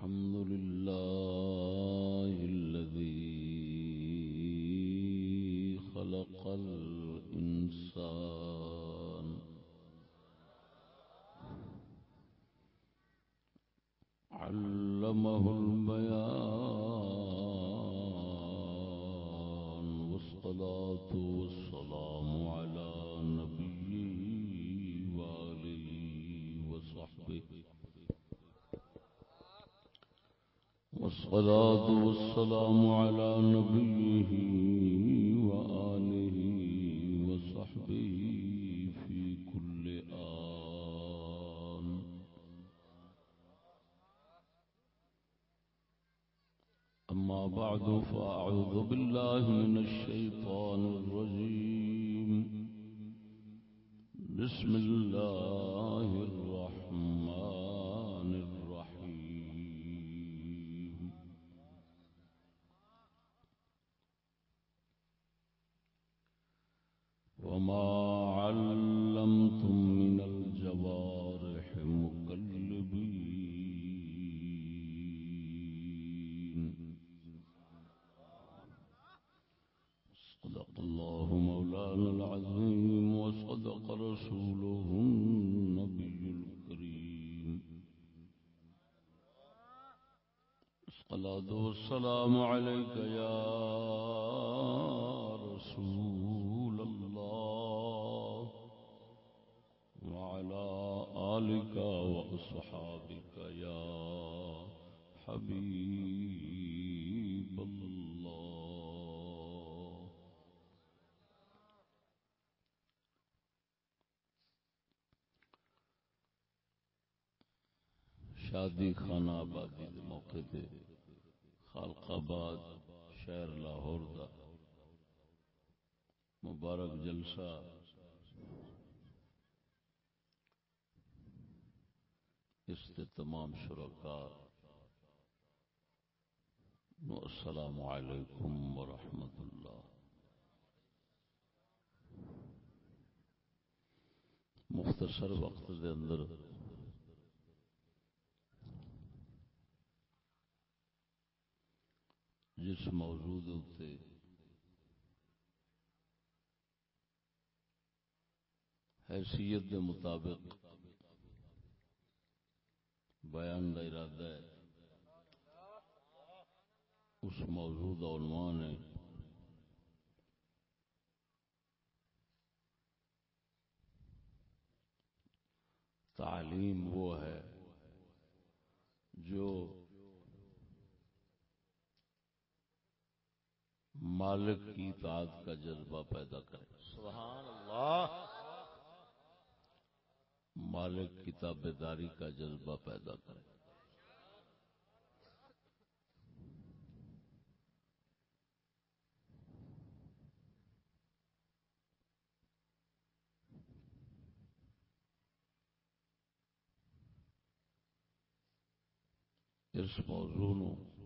الحمد لله الذي خلق الإنسان شادی خانہ آبادی دے موقع تے خالق آباد، شہر لاہور دا مبارک جلسہ اس تے تمام شرکاء نو السلام علیکم ورحمۃ اللہ۔ مختصر وقت دے اندر جس موضوع دے اتے حیثیت دے مطابق بیان کا ارادہ ہے، اس موضوع کا عنوان ہے، تعلیم وہ ہے جو مالک کی اطاعت کا جذبہ پیدا کرے۔ سبحان اللہ مالک کی تابے داری کا جذبہ پیدا کرے۔ اس موضوع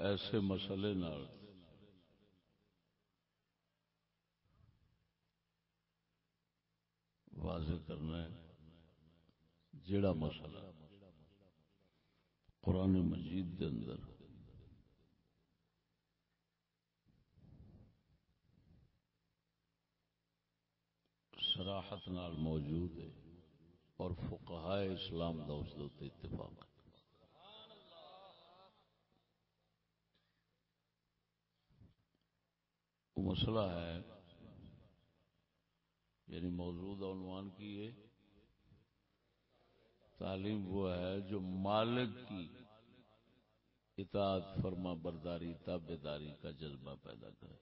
ایسے مسئلے نال۔ واضح کرنا ہے۔ جڑا مسئلہ قرآن مجید دے اندر۔ سراحت نال موجود ہے اور فقہائے اسلام دا اس دے اتفاق ہے۔ مسئلہ ہے۔ یعنی موجود عنوان کی ہے۔ تعلیم وہ ہے جو مالک کی اطاعت فرما برداری تابے داری کا جذبہ پیدا کرے۔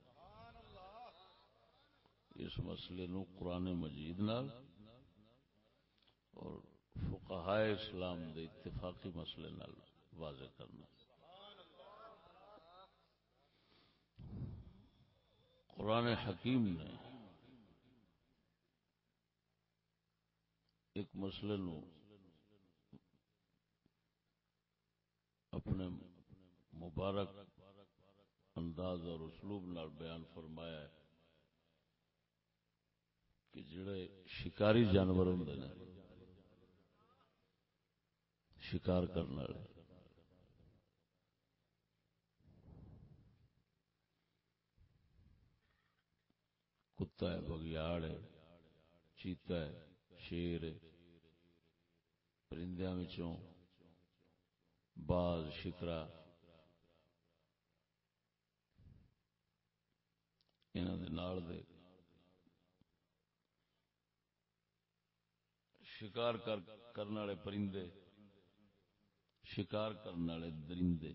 اس مسئلے نو قرآن مجید نال اور فقہائے اسلام دے اتفاقی مسئلے نال واضح کرنا۔ قرآن حکیم نے ایک مسئلے نو اپنے مبارک انداز اور اسلوب نال بیان فرمایا ہے کہ جڑے شکاری جانور ہوں نے، شکار کرنے والے۔ کتا ہے، بگیاڑ ہے، چیتا ہے، شیر ہے۔ پرندیاں وچوں باز، شکرا۔ انہاں دے نال دے شکار کر کرنے والے پرندے، شکار کرنے والے درندے۔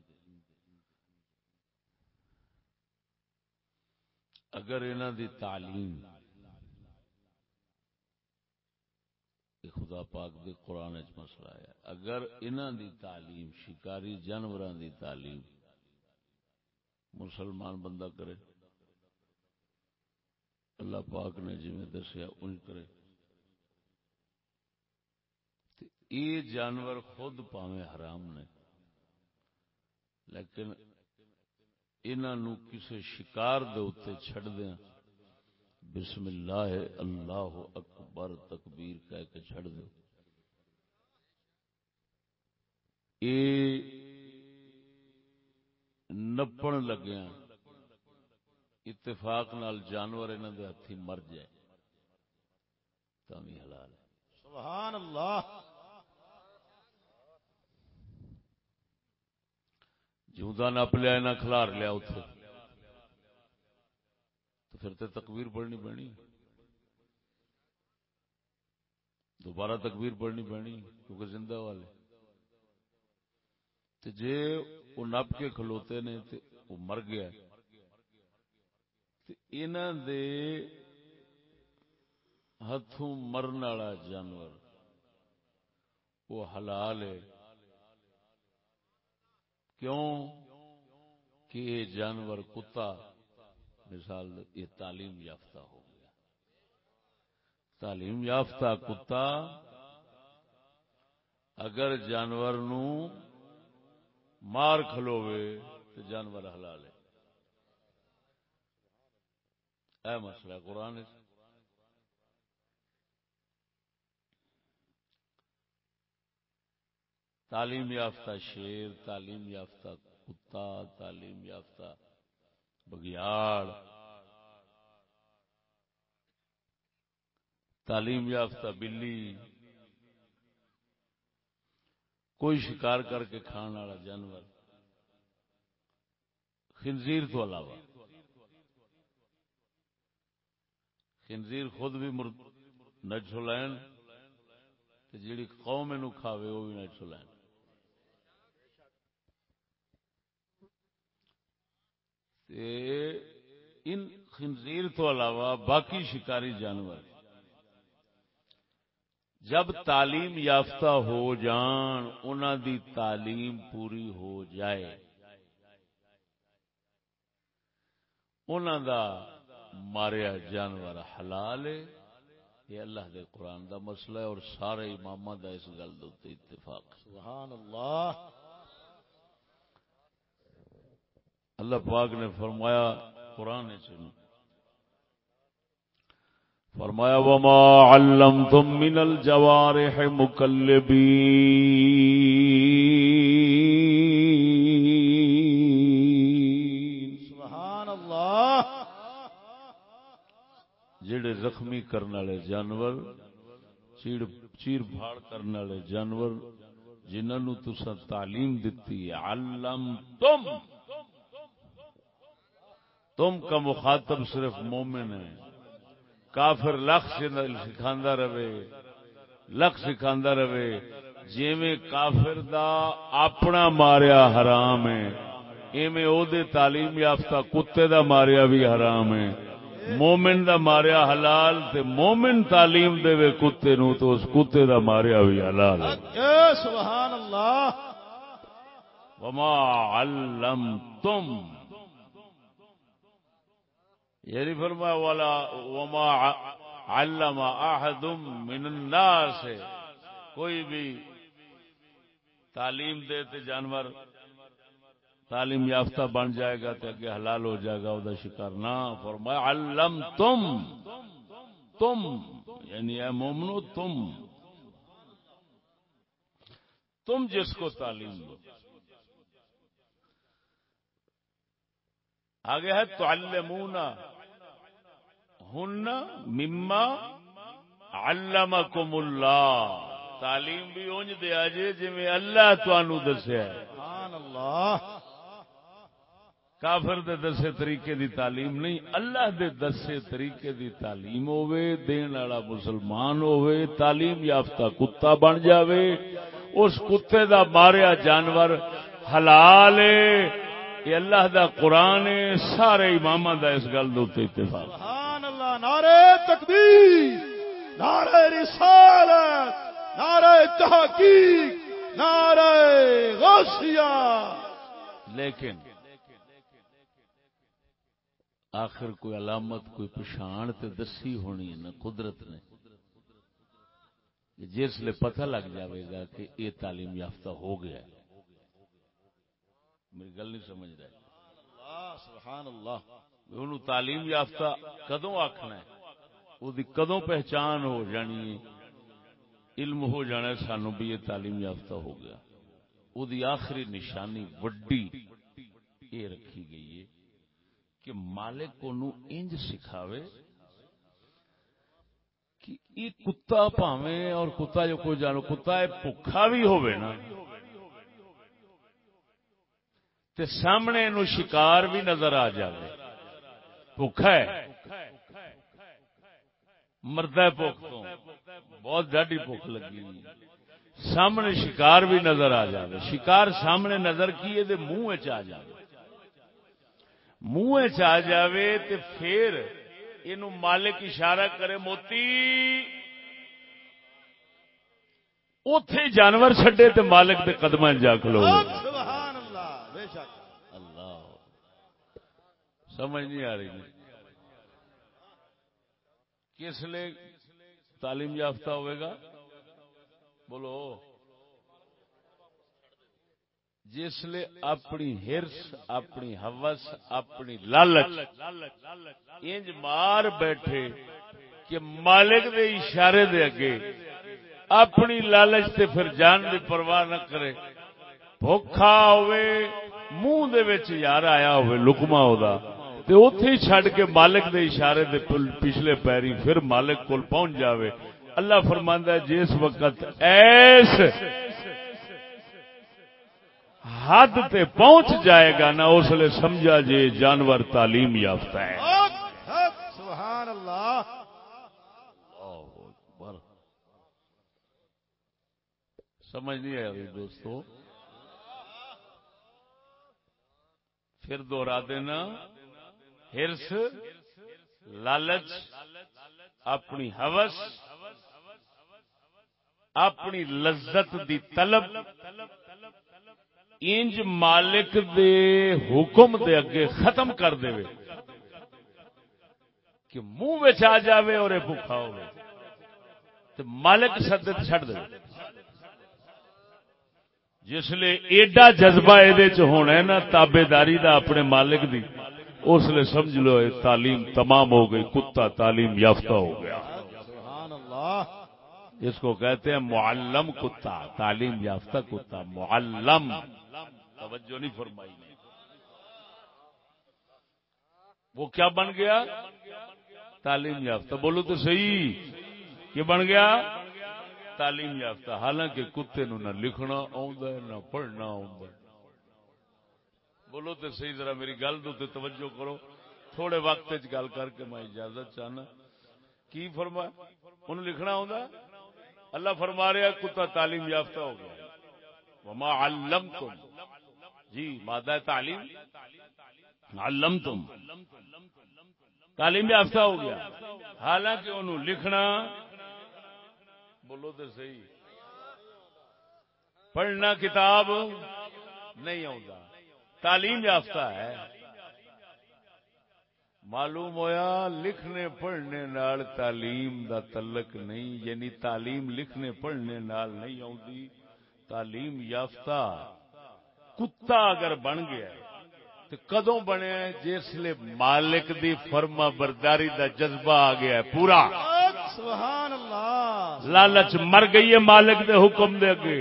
اگر انہوں دی تعلیم خدا پاک دے قرآن چ مسئلہ ہے، اگر انہوں دی تعلیم، شکاری جانوراں دی تعلیم مسلمان بندہ کرے، اللہ پاک نے جی دسیا انج کرے یہ جانور خود پاوے حرام نے، لیکن انہوں کسی شکار دے اتنے چڑ دیا۔ بسم اللہ اللہ اکبر تکبیر کہہ کے چھڑ دو اے نپن لگیا اتفاق نال جانور انہوں دے ہاتھی مر جائے۔ تھی حلال سبحان اللہ۔ جودا نپ لیا نہ کھلار لیا اتے تو پھر تو تکبیر پڑھنی پڑنی۔ دوبارہ تکبیر پڑھنی پڑنی، کیونکہ زندہ والے۔ تو جے وہ نپ کے کھلوتے نے تو وہ مر گیا۔ دے ہاتھوں مرن والا جانور، وہ حلال ہے۔ کیوں کہ یہ جانور کتا مثال یہ تعلیم یافتہ ہو گیا۔ تعلیم یافتہ کتا اگر جانور نو مار کھلوے تو جانور حلال ہے۔ اے مسئلہ قرآن تعلیم یافتہ شیر، تعلیم یافتہ کتا، تعلیم یافتہ بگیاڑ، تعلیم یافتہ بلی، کوئی شکار کر کے کھان والا جانور، خنزیر تو علاوہ۔ خنزیر خود بھی نچلین جیڑی قوم نو کھاوے وہ بھی نچلین ان خنزیر تو علاوہ باقی شکاری جانور جب تعلیم یافتہ ہو جان انہوں دی تعلیم پوری ہو جائے۔ انہوں دا ماریا جانور حلال ہے۔ یہ اللہ دے قرآن دا مسئلہ ہے اور سارے امام دا اس گل اتفاق سبحان اللہ۔ اللہ پاک نے فرمایا، قرآن فرمایا، وما علمتم من الجوارح مکلبین سبحان اللہ جڑے زخمی کرنے والے جانور چیڑ چیر پھاڑ کرنے والے جانور جنہوں تسا تعلیم دیتی ہے علم تم تم کا مخاطب صرف مومن ہے۔ کافر لکھ سکھاندا رہے لکھ سکھاندا رہے۔ جیویں کافر دا اپنا ماریا حرام ہے ایویں او دے تعلیم یافتہ کتے دا ماریا بھی حرام ہے۔ مومن دا ماریا حلال تے مومن تعلیم دے وے کتے نو تو اس کتے دا ماریا بھی حلال ہے۔ سبحان اللہ۔ وما علمتم یعنی فرمایا والا وما علم احد من الناس. کوئی بھی تعلیم دے تے جانور تعلیم یافتہ بن جائے گا تو اگے حلال ہو جائے گا وہ شکار نہ۔ فرمایا علم تم تم یعنی اے مومنو، تم۔ تم جس کو تعلیم دو۔ آگے ہے، تعلمون ہن مما علمکم اللہ۔ تعلیم بھی اونج دیا جے جی اللہ تنوع دسیا ہے۔ سبحان اللہ کافر دے دسے طریقے دی تعلیم نہیں اللہ دے دسے طریقے دی تعلیم ہوے دین والا مسلمان ہوے تعلیم یافتہ کتا بن جاوے۔ اس کتے دا ماریا جانور حلال ہے۔ یہ اللہ دا قرآن ہے سارے امام دا اس گل دے اتفاق۔ سبحان نعرہ تکبیر، نعرہ رسالت، نعرہ تحقیق، نعرہ غوثیہ۔ لیکن آخر کوئی علامت، کوئی پچھان تے دسی ہونی ہے نا قدرت نے۔ جس لیے پتہ لگ جاوے گا کہ یہ تعلیم یافتہ ہو گیا ہے۔ میری گل نہیں سمجھ رہا اللہ، سبحان اللہ۔ انہوں تعلیم یافتہ کدوں آخنا ہے؟ وہ کدوں پہچان ہو جانی ہے؟ علم ہو جانا ہے، سانو بھی یہ تعلیم یافتہ ہو گیا۔ وہ آخری نشانی وڈی یہ رکھی گئی ہے کہ مالک کو انج سکھاوے کہ یہ کتا پاوے اور کتا جو کوئی جانو، کتا ہے بھوکھا بھی ہوئے نا۔ تے سامنے نو شکار بھی نظر آ جائے بھوکھا ہے۔ مرد ہے بھوک تو۔ بہت ڈاڈی بھوک لگی۔ سامنے شکار بھی نظر آ جائے شکار سامنے نظر کیے دے منہ چ جائے منہ چ جائے تے پھر یہ مالک اشارہ کرے، موتی اتے جانور چڈے تے مالک دے قدم جا کلو سبحان اللہ، بے شک۔ سمجھ نہیں آ رہی کس لیے تعلیم یافتہ ہوئے گا؟ بولو۔ جس لیے اپنی ہرس، اپنی حوث، اپنی لالچ انج مار بیٹھے کہ مالک دے اشارے دے اگے اپنی لالچ تے پھر جان دی پرواہ نہ کرے۔ بھوکھا ہوئے، منہ دے وچ یار آیا ہوئے لکما ہودا۔ تے اوتھے ہی چھڈ کے مالک دے اشارے دے پچھلے پیری پھر مالک کول پہنچ جاوے۔ اللہ فرماندا ہے جس وقت ایس حد تے پہنچ جائے گا نا اس لیے سمجھا جے جانور تعلیم یافتہ ہے۔ سبحان اللہ۔ سمجھ نہیں آئی دوستو۔ پھر دوہرا دینا۔ ہرس، لالچ، اپنی حوث، اپنی لذت دی طلب، انج مالک دے حکم دے اگے ختم کر دے کہ منہ آ جاوے اور بھوکھا ہو مالک سدت چڑ دے جس لیے ایڈا جذبہ یہ ہونا ہے نا تابے داری دا اپنے مالک دی۔ اس لیے سمجھ لو تعلیم تمام ہو گئی کتا تعلیم یافتہ ہو گیا۔ جس کو کہتے ہیں معلم کتا تعلیم یافتہ کتا معلم۔ توجہ نہیں فرمائی۔ وہ کیا بن گیا؟ تعلیم یافتہ۔ بولو تو صحیح۔ یہ بن گیا؟ تعلیم یافتہ۔ حالانکہ کتے نو نہ لکھنا نہ پڑھنا بولو تو صحیح، ذرا میری گل دو توجہ کرو۔ تھوڑے وقت گل کر کے میں اجازت چاہنا۔ کی فرما ان لکھنا ہوں اللہ فرما رہا کتا تعلیم یافتہ ہو گیا۔ وما علم تم جی مادہ تعلیم۔ علم تم تعلیم یافتہ ہو گیا۔ حالانکہ انہوں لکھنا، بولو تو صحیح۔ پڑھنا کتاب نہیں آتا تعلیم یافتہ ہے۔ معلوم ہویا لکھنے پڑھنے نال تعلیم دا تعلق نہیں یعنی تعلیم لکھنے پڑھنے نال نہیں آتی تعلیم یافتہ کتا اگر بن گیا تو کدوں بنیا جس لیے مالک دی فرما برداری دا جذبہ آ گیا ہے پورا۔ سبحان اللہ۔ لالچ مر گئی ہے مالک دے حکم دے اگے۔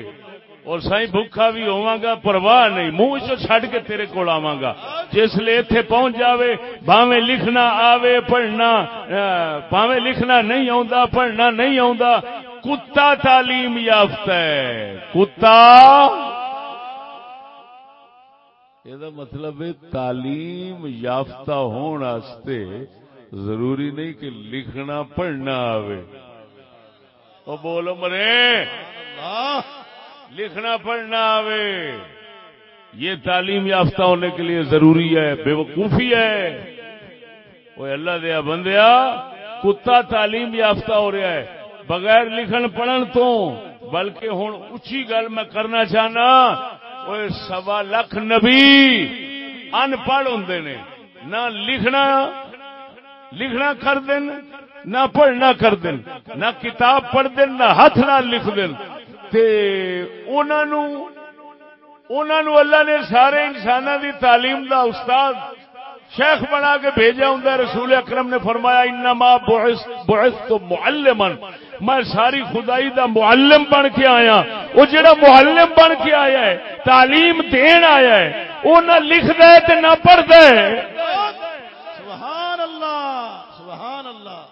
اور سائیں بھوکا بھی ہوا گا پرواہ نہیں منہ چ چھڈ کے تیرے کول آواں گا جس لیے ایتھے پہنچ جاوے بھاویں لکھنا آوے پڑھنا بھاویں لکھنا نہیں آوندا پڑھنا نہیں آوندا۔ کتا تعلیم یافتہ ہے۔ کتا۔ یہ مطلب ہے تعلیم یافتہ ہون واسطے ضروری نہیں کہ لکھنا پڑھنا آوے۔ او بولو مرے اللہ! لکھنا پڑھنا آوے۔ یہ تعلیم یافتہ ہونے کے لیے ضروری ہے، بے وقوفی ہے۔ وہ اللہ دیا بندیا، کتا تعلیم یافتہ ہو رہا ہے۔ بغیر لکھن پڑھن تو، بلکہ ہوں اچھی گل میں کرنا چاہنا۔ وہ سوا لکھ نبی ان پڑھ ہوں نے۔ نہ لکھنا لکھنا کر دین، نہ پڑھنا کر دین۔ نہ کتاب پڑھ دین، نہ ہاتھ نہ لکھ دین۔ تے انہوں انہوں اللہ نے سارے انسانوں دی تعلیم دا استاد شیخ بنا کے بھیجا ہوں رسول اکرم نے فرمایا، انما بعثت معلما۔ میں ساری خدائی دا معلم بن کے آیا۔ وہ جڑا معلم بن کے آیا ہے، تعلیم دین آیا ہے، وہ نہ لکھدا ہے تے نہ پڑھدا ہے۔ سبحان اللہ سبحان اللہ۔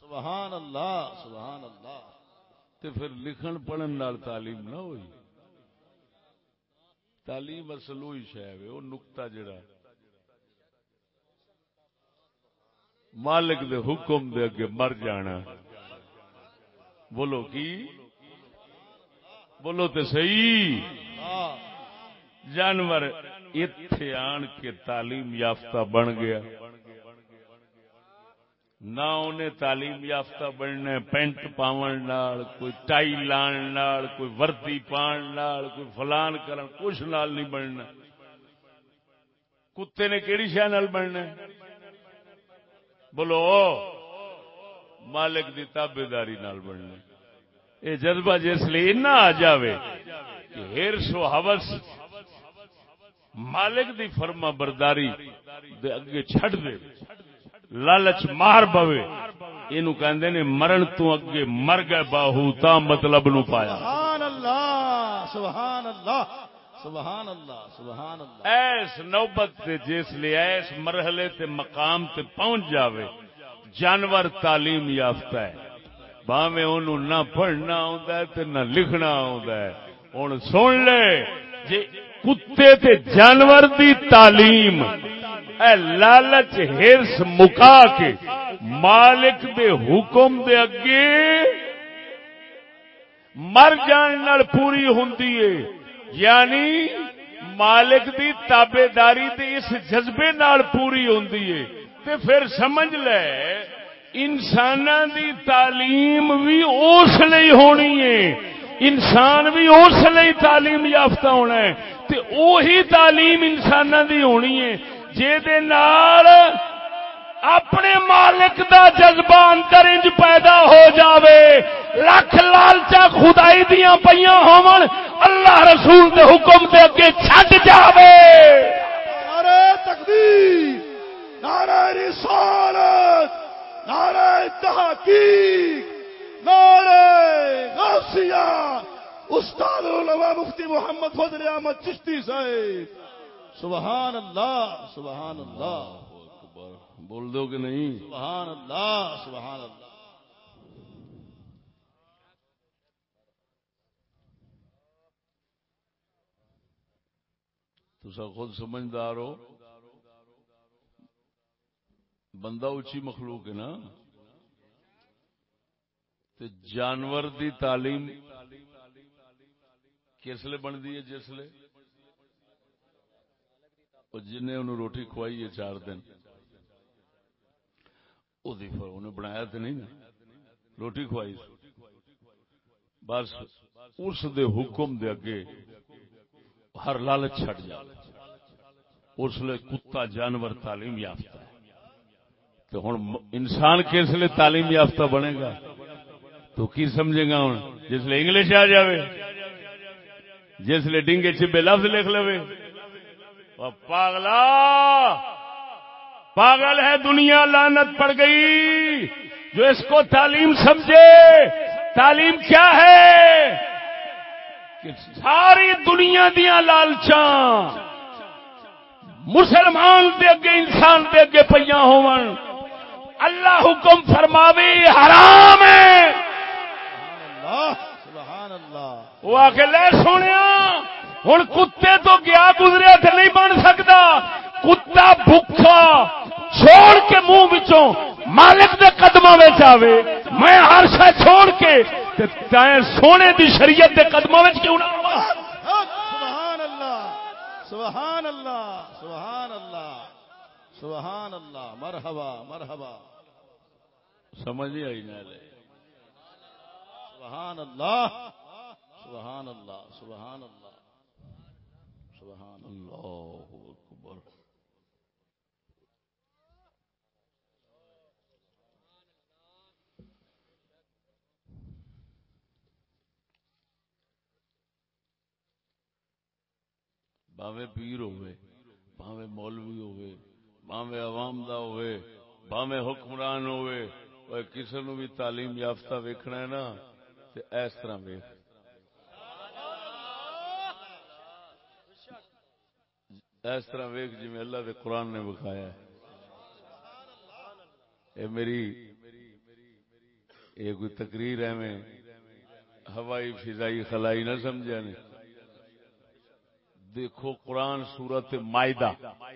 سبحان اللہ سبحان اللہ۔ تے پھر لکھن پڑھن نال تعلیم نہ ہوئی۔ تعلیم اصل وہی شہ ہے، وہ نقطہ جڑا۔ مالک دے حکم دے اگے مر جانا۔ بولو کی؟ بولو تے صحیح۔ جانور اتے آن کے تعلیم یافتہ بن گیا۔ نہ انہیں تعلیم یافتہ بننا پینٹ پاون نال، کوئی ٹائی لان نال، کوئی وردی پان نال، کوئی فلان کرن، کچھ نال نہیں بننا۔ کتے نے کیڑی شہ نال بننا بولو، مالک دی تابے داری نال بننا یہ جذبہ جس لیے نہ آ جاوے کہ ہرس و حوث مالک دی فرما برداری دے اگے چھڑ دے۔ لالچ مار پوے۔ یہ کہندے نے مرن تو اگے مر گئے باہو تا مطلب نو پایا۔ سبحان اللہ سبحان اللہ سبحان اللہ سبحان اللہ۔ ایس نوبت تے جس لیے ایس مرحلے تے مقام تے پہنچ جاوے جانور تعلیم یافتہ ہے۔ باویں انہوں نہ پڑھنا آوندا ہے تے نہ لکھنا آوندا ہے۔ ہن سن لے جے کتے تے جانور دی تعلیم اے لالچ ہرس مکا کے مالک دے حکم دے اگے مر جان نال پوری ہوندی ہے یعنی مالک دی تابے داری تے اس جذبے نال پوری ہوندی ہے تے پھر سمجھ لے انسان دی تعلیم بھی اس لیے ہونی ہے انسان بھی اس لیے تعلیم یافتہ ہونا ہے تے اوہی تعلیم انسان دی ہونی ہے جے نال اپنے مالک دا جذبہ اندر انج پیدا ہو جاوے۔ لکھ لالچا خدائی دیاں پیاں ہون، اللہ رسول دے حکم دے اگے چھڈ جاوے۔ نعرہ تکبیر نعرہ رسالت، نعرہ تحقیق، نعرہ غوثیہ۔ استاد العلماء مفتی محمد فضل احمد چشتی صاحب سبحان اللہ سبحان اللہ۔ بول دو کہ نہیں؟ سبحان اللہ سبحان اللہ۔ تو خود سمجھدار ہو۔ بندہ اچھی مخلوق ہے نا۔ تے جانور دی تعلیم کس لیے بنتی ہے جس لیے جن روٹی کھوائی ہے چار دن انہیں بنایا تو نہیں نا، روٹی کھوائی بس اس دے حکم دے اگے ہر لالچ چھٹ جا اس لیے کتا جانور تعلیم یافتہ ہے۔ تو ہوں انسان کس لیے تعلیم یافتہ بنے گا؟ تو کی سمجھے گا ہوں جس لیے انگلش آ جائے جس لیے ڈنگے چبے لفظ لکھ لو پاگلا پاگل ہے دنیا لانت پڑ گئی۔ جو اس کو تعلیم سمجھے تعلیم کیا ہے؟ کہ ساری دنیا دیا لالچاں مسلمان دے اگے انسان دے اگے پہ ہو اللہ حکم فرماوی حرام ہے۔ سبحان اللہ وہ آ کے لے سونے ہوں کتے تو گیا گزرے تھے نہیں بن سکتا۔ کتا بھوکا چھوڑ کے منہ بچوں مالک دے قدموں میں آوے۔ میں ہر شا چھوڑ کے تے سونے دی شریعت دے قدموں میں کیوں نہ سبحان اللہ سبحان اللہ سبحان اللہ سبحان اللہ مرحبا مرحبا۔ سمجھ نہیں آئی نہ لے۔ سبحان اللہ سبحان اللہ سبحان اللہ سبحان اللہ اکبر۔ باوے پیر ہوئے باوے مولوی ہوئے باوے عوام دا ہوئے باوے حکمران ہوئے کسی نو بھی تعلیم یافتہ ویکھنا ہے نا تے اس طرح ویکھ۔ اس طرح ویک جی میں اللہ دے قرآن نے بکھایا ہے۔ اے میری یہ کوئی تقریر ہے میں ہوائی فضائی خلائی نہ سمجھا نے۔ دیکھو قرآن سورت مائدہ،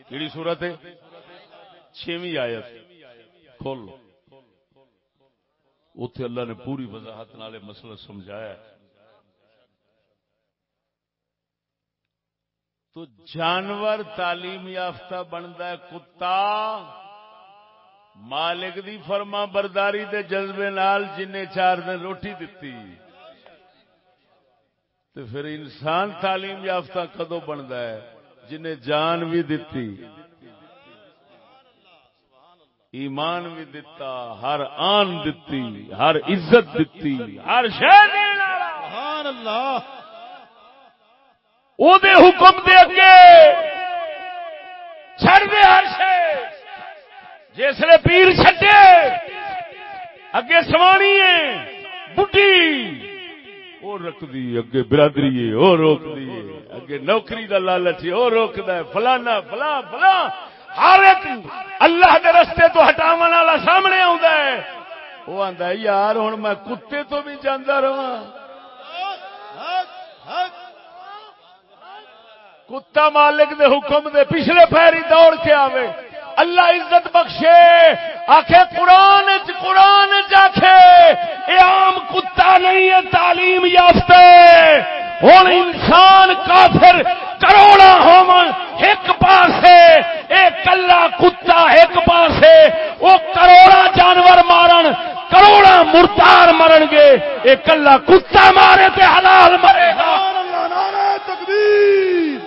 کیڑی سورت ہے؟ چھویں آیت۔ کھول لو۔ اتنے اللہ نے پوری وضاحت نالے مسئلہ سمجھایا ہے۔ تو جانور تعلیم یافتہ بنتا ہے، کتا۔ مالک دی فرما برداری دے جذبے نال جن چار دن روٹی دتی تو پھر انسان تعلیم یافتہ کدو بنتا ہے؟ جنہیں جان بھی دتی ایمان بھی دتا ہر آن دتی ہر عزت دتی ہر شہر اللہ۔ او دے حکم دے اگے چھڑ دے ہر شے جسے پیر چھٹے اگے سوانی ہے بڈھی وہ رکھ دی اگے برادری ہے وہ روک دی اگے نوکری دا لالچ ہے وہ روکدا ہے فلانا فلاں فلاں ہر ایک اللہ دے رستے تو ہٹاون والا سامنے آوندا ہے وہ آندا ہے یار ہن میں کتے تو بھی جاندا رہاں حق حق کتا مالک دے حکم دے پچھلے پیری دوڑ کے آوے۔ اللہ عزت بخشے۔ آخے قرآن چ قرآن چاخے یہ عام کتا نہیں ہے، تعلیم یافتہ ہوں انسان کافر کروڑا ہومن ایک پاسے۔ اے کلا کتا ایک پاسے۔ وہ کروڑا جانور مارن کروڑا مرتار مرن گے اے کلا کتا مارے تے حلال مرے گا سبحان اللہ نعرہ تکبیر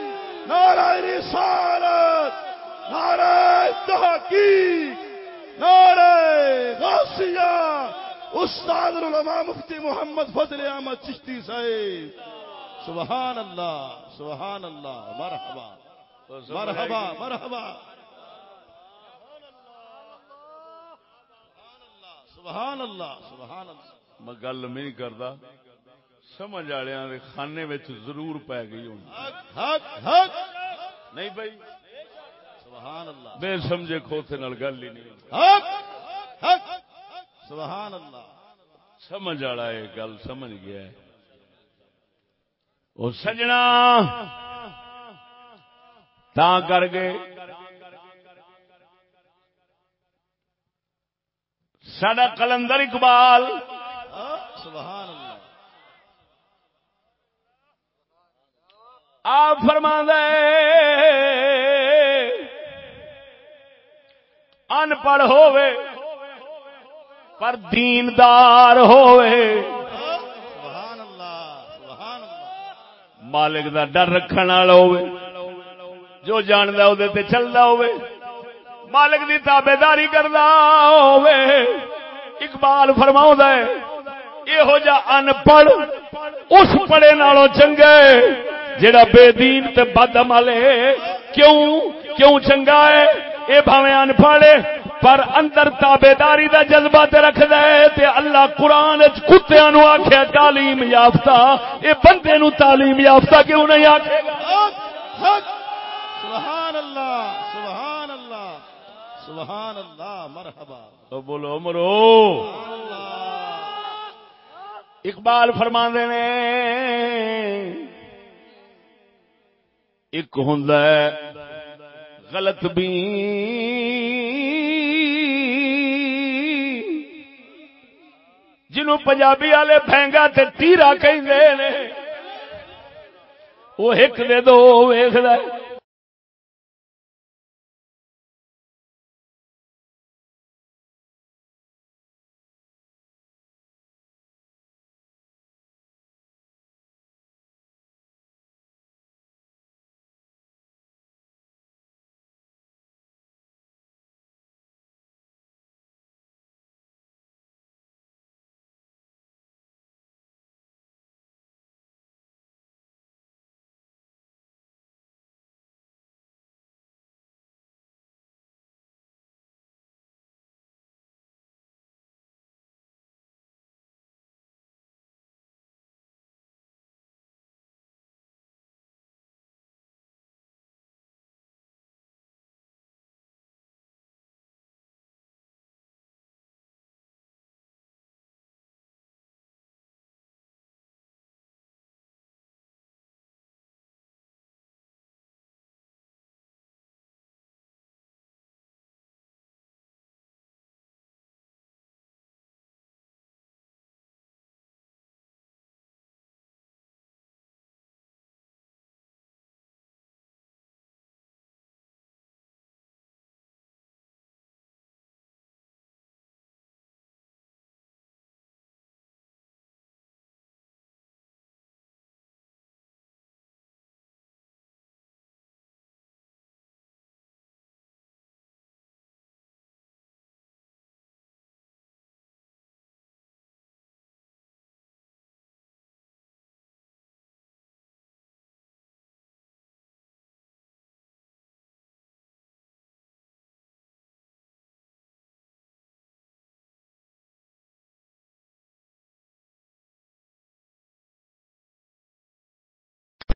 نعرہ رسالت نعرہ تحقیق نعرہ غوثیہ استاد العلماء مفتی محمد فضل احمد چشتی صاحب۔ سبحان اللہ سبحان اللہ مرحبا مرحبا مرحبا۔ سبحان اللہ سبحان اللہ۔ میں گل نہیں کرتا سمجھ والوں کے خانے ضرور پی گئی حق۔ نہیں بھائی سبحان اللہ. بے سمجھے کھوتے نال گل ہی نہیں ہوتی. حق حق. سبحان اللہ. سمجھ والا یہ گل سمجھ گیا ہے. سجنا تا کر گئے. سڈا کلندر اقبال. سبحان اللہ. آپ فرما دے ان پڑھ ہووے پر دیندار ہووے سبحان اللہ سبحان اللہ مالک دا ڈر رکھن والا ہووے جو جاندا او دے تے چلدا ہووے مالک دی تابے داری کردا ہووے اقبال فرماؤں ہے یہو جا ان پڑھ اس پڑھے نالوں چنگے جڑا بے دین تے بد عمل ہے کیوں کیوں چنگا ہے اے بھاویں ان پڑھ پر اندر تابے داری کا جذبہ رکھ دے اللہ قرآن کتیا نو آخیا تعلیم یافتہ۔ یہ بندے نو تعلیم یافتہ کیوں نہیں آخے سبحان اللہ سبحان اللہ سبحان اللہ مرحبا۔ تو بولو مرو اقبال فرما نے ایک ہوں غلط بھی۔ جنوں پنجابی والے بہنگا ٹیرا کہ وہ ایک دے دو ویخ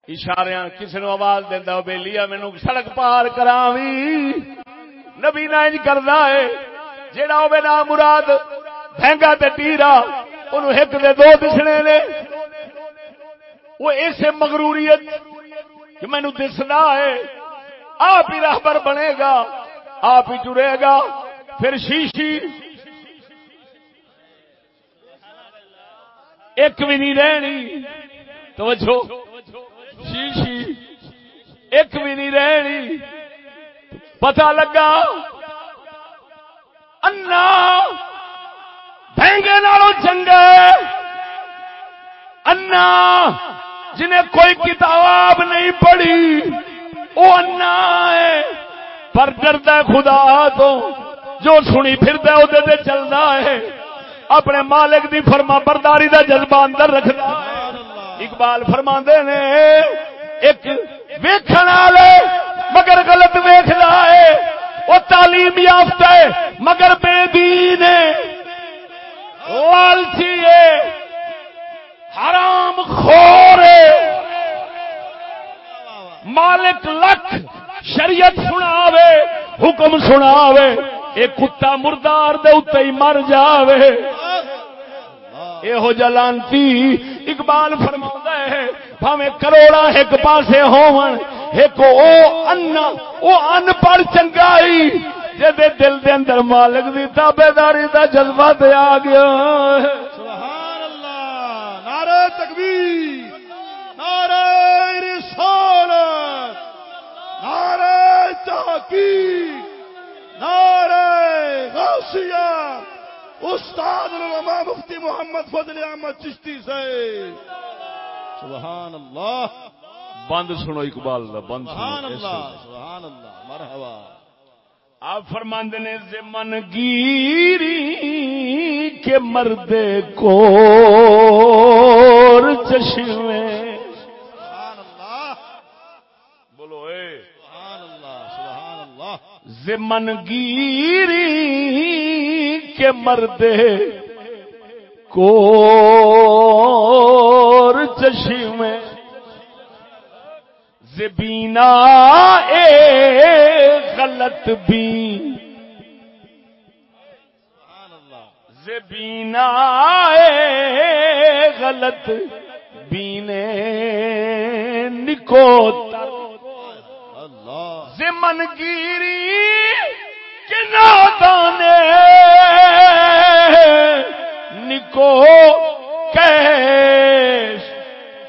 اشارے کسی نو آواز دینا بے لیا مینو سڑک پار کرا نبی نائج کرتا ہے جہا ہوے نا مراد بہنگا ٹیرا ان ایک دے دو دسنے نے۔ وہ اسے مغروریت کہ مینو دسنا ہے آپ ہی راہبر بنے گا، آپ ہی ٹرے گا، پھر شیشی۔ ایک بھی نہیں رہنی۔ توجہ۔ شیشی ایک بھی نہیں رہنی۔ پتا لگا؟ انا بہنگے نالوں چنگا انا جنہیں کوئی کتاب نہیں پڑھی، وہ انا ہے۔ پر ڈرد خدا تو، جو سنی پھر دے چلتا ہے۔ اپنے مالک دی فرما برداری دا جذبہ اندر رکھتا اقبال فرما نے ایک ویکھن والے مگر غلط ویخلا ہے۔ وہ تعلیم یافتہ ہے مگر بے دین لالچی ہے حرام خور مالک لکھ شریعت سناوے حکم سناوے۔ ایک کتا مردار دے ہی مر جاوے۔ یہ جلانتی اقبال فرما ہے بھاوے کروڑا ایک پاسے ہون ایک او ان او ان پڑھ چنگائی، جدے دل دے اندر مالک دی تابے داری دا جذبہ تے آ گیا۔ سبحان اللہ نعرہ تکبیر، نعرہ رسالت، نعرہ تحقیق، نعرہ غوثیہ استاد العلماء مفتی محمد فضل احمد چشتی سے سبحان اللہ بند سنو اقبال دا بند سبحان اللہ سبحان اللہ مرحبا۔ آپ فرماند نے زمن گیری کے مرد کو چشمے۔ زمن گیری کے مردے کور چشمے زبینا اے غلط بھی۔ زبینا اے غلط بینے نکو اللہ زمن گیری کے نادانے نکو کیش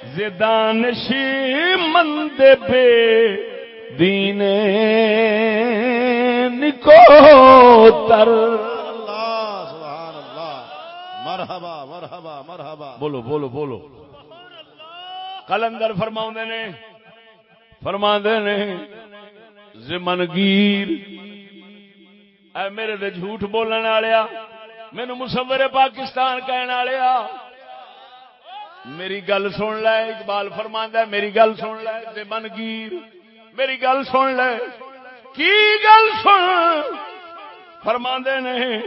زدانشی مند بے دین نکو تر۔ اللہ سبحان اللہ۔ مرحبا مرحبا مرحبا۔ بولو بولو بولو۔ کلندر فرما نے۔ فرما نے زمنگیر اے میرے دے جھوٹ بولن والیا مینو مصور پاکستان کہنے والیا میری گل سن لے، اقبال فرما میری گل سن لے زمنگیر میری گل سن لے۔ کی گل سن؟ فرما نے،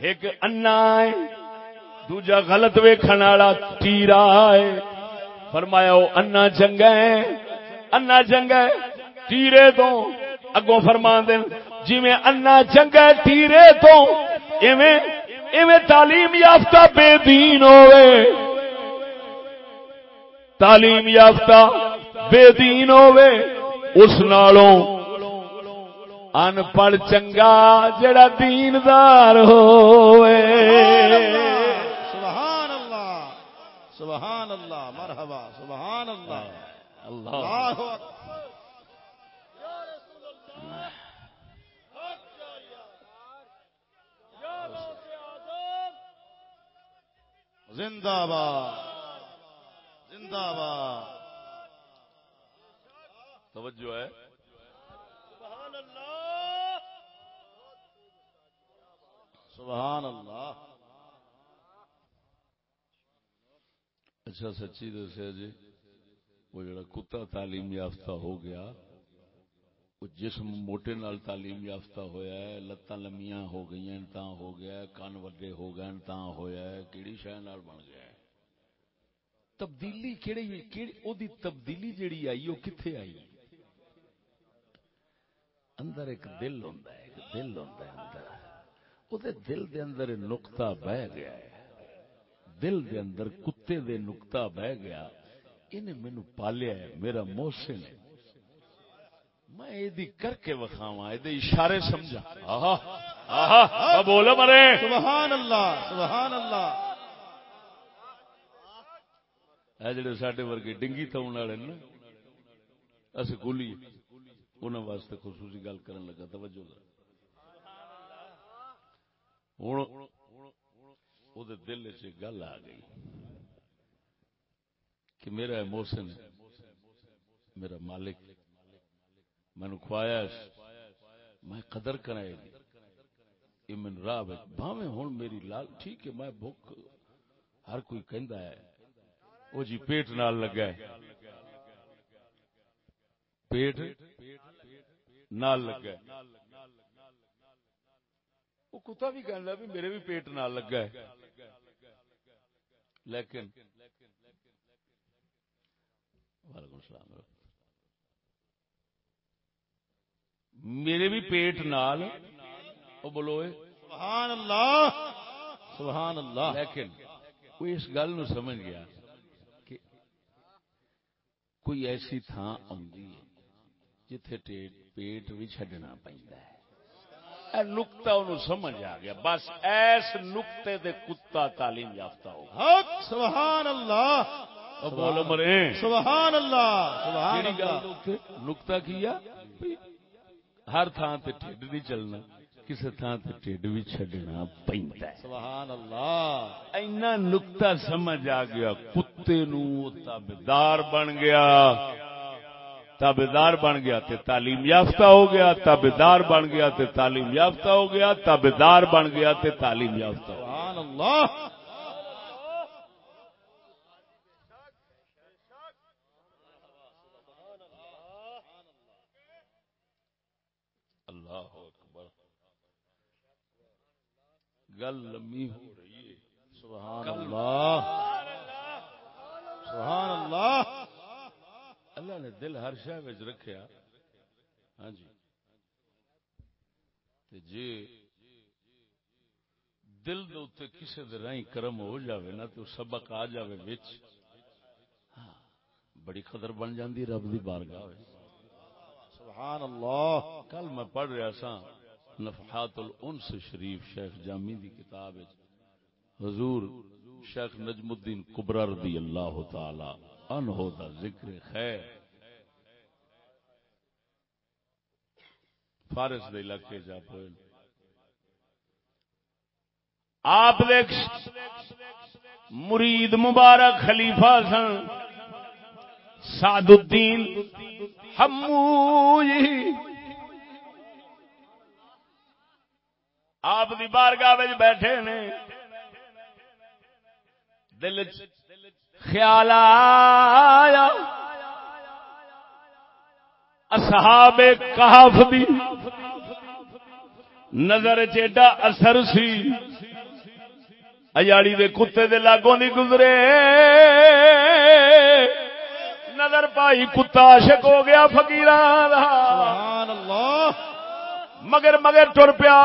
ایک انا ہے، دوجا غلط ویکھن والا تیرا ہے۔ فرمایا وہ انا چنگا ہے۔ انا چنگا ہے تیرے تو اگوں فرما دین۔ جی انا چنگا ہے تیرے تو ایویں ایویں تعلیم یافتہ بے دین ہوئے تعلیم یافتہ بے دین ہوئے اس نالوں ان پڑھ چنگا جڑا دیندار ہوئے سبحان اللہ سبحان اللہ، مرحبا، سبحان اللہ۔ اللہ اللہ زندہ باد۔ زندہ باد۔ توجہ ہے۔ سبحان اللہ۔ اچھا سچی دسیا جی۔ وہ جڑا کتا تعلیم یافتہ ہو گیا، وہ جسم موٹے نال تعلیم یافتہ ہویا ہے، لتاں لمیاں ہو گئی ہیں تاں ہو گیا ہے، کان وڈے ہو گئے ہیں تاں ہویا ہے، کیڑی شے نال بن گیا ہے؟ تبدیلی کیڑی کیڑی، او دی تبدیلی جڑی آئی وہ کتھے آئی؟ اندر ایک دل ہوندا ہے، ایک دل ہوندا ہے اندر۔ او دے دل دے اندر نقطہ بہ گیا ہے۔ دل دے اندر کتے دے نقطہ بہ گیا۔ انہیں مینو پالیا ہے میرا محسن ہے میں یہ کر کے وکھاوا یہ اشارے سمجھا آہا آہا بولو مرے سبحان اللہ سبحان اللہ اے جڑے ساڈے ورگے ڈنگی تھون والے نا اس انہاں واسطے خصوصی گل کرن لگا توجہ ذرا ہن دل وچ گل آ گئی کہ میرا محسن میرا مالک مینو کھوایا میں قدر کرائے گی یہ من راہ بھاویں ہوں میری لال، ٹھیک ہے، میں بھوک، ہر کوئی کہندا ہے۔ وہ جی پیٹ نال لگا ہے۔ پیٹ نال لگا ہے۔ وہ کتا بھی کہندا بھی میرے بھی پیٹ نال لگا ہے۔ لیکن وعلیکم السلام میرے بھی پیٹ نال وہ بولو اے۔ سبحان اللہ۔ سبحان اللہ۔ لیکن وہ اس گل نو سمجھ گیا کہ کوئی ایسی تھان آندی ہے جتھے پیٹ بھی چھڈنا پیندا ہے۔ اے نقطہ انہوں سمجھ آ گیا۔ بس ایس نقطے دے کتا تعلیم یافتہ ہوگا سبحان اللہ۔ او بولو مرے۔ سبحان اللہ سبحان اللہ۔ نقطہ کیا ہر تھان تے ٹھڈ نہیں چلنا کسے تھان تے ٹھڈ بھی چھڈنا پیندا ہے۔ سبحان اللہ۔ اینا نقطہ سمجھ آ گیا کتے نو تابدار بن گیا۔ تابدار بن گیا تے تعلیم یافتہ ہو گیا تابدار بن گیا تے تعلیم یافتہ ہو گیا تابدار بن گیا تے تعلیم یافتہ ہو گیا۔ سبحان اللہ۔ گل لمبی ہو رہی ہے۔ سبحان اللہ۔ سبحان اللہ۔ اللہ۔ نے دل ہر شہ رکھیا۔ ہاں جی۔ تے جی دل دے کسی رائی کرم ہو جاوے نا تو سبق آ جاوے وچ۔ ہاں، بڑی قدر بن جاندی رب دی بارگاہ سبحان اللہ۔ کل میں پڑھ رہا سا نفحات الانس شریف شیخ جامی دی کتاب حضور شیخ نجم الدین کبرا رضی اللہ تعالی عنہ دا ذکر خیر فارس دے علاقے جا پوئل آپ مرید مبارک خلیفہ سن۔ سعد الدین ہموئی آپ دی بارگاہ بیٹھے نے، دل خیال آیا۔ اصحاب کہاف دی نظر چیڈا اثر سی۔ اجاڑی دے کتے دے لاگوں نہیں گزرے۔ نظر پائی کتا عاشق ہو گیا فکیر مگر مگر ٹر پیا،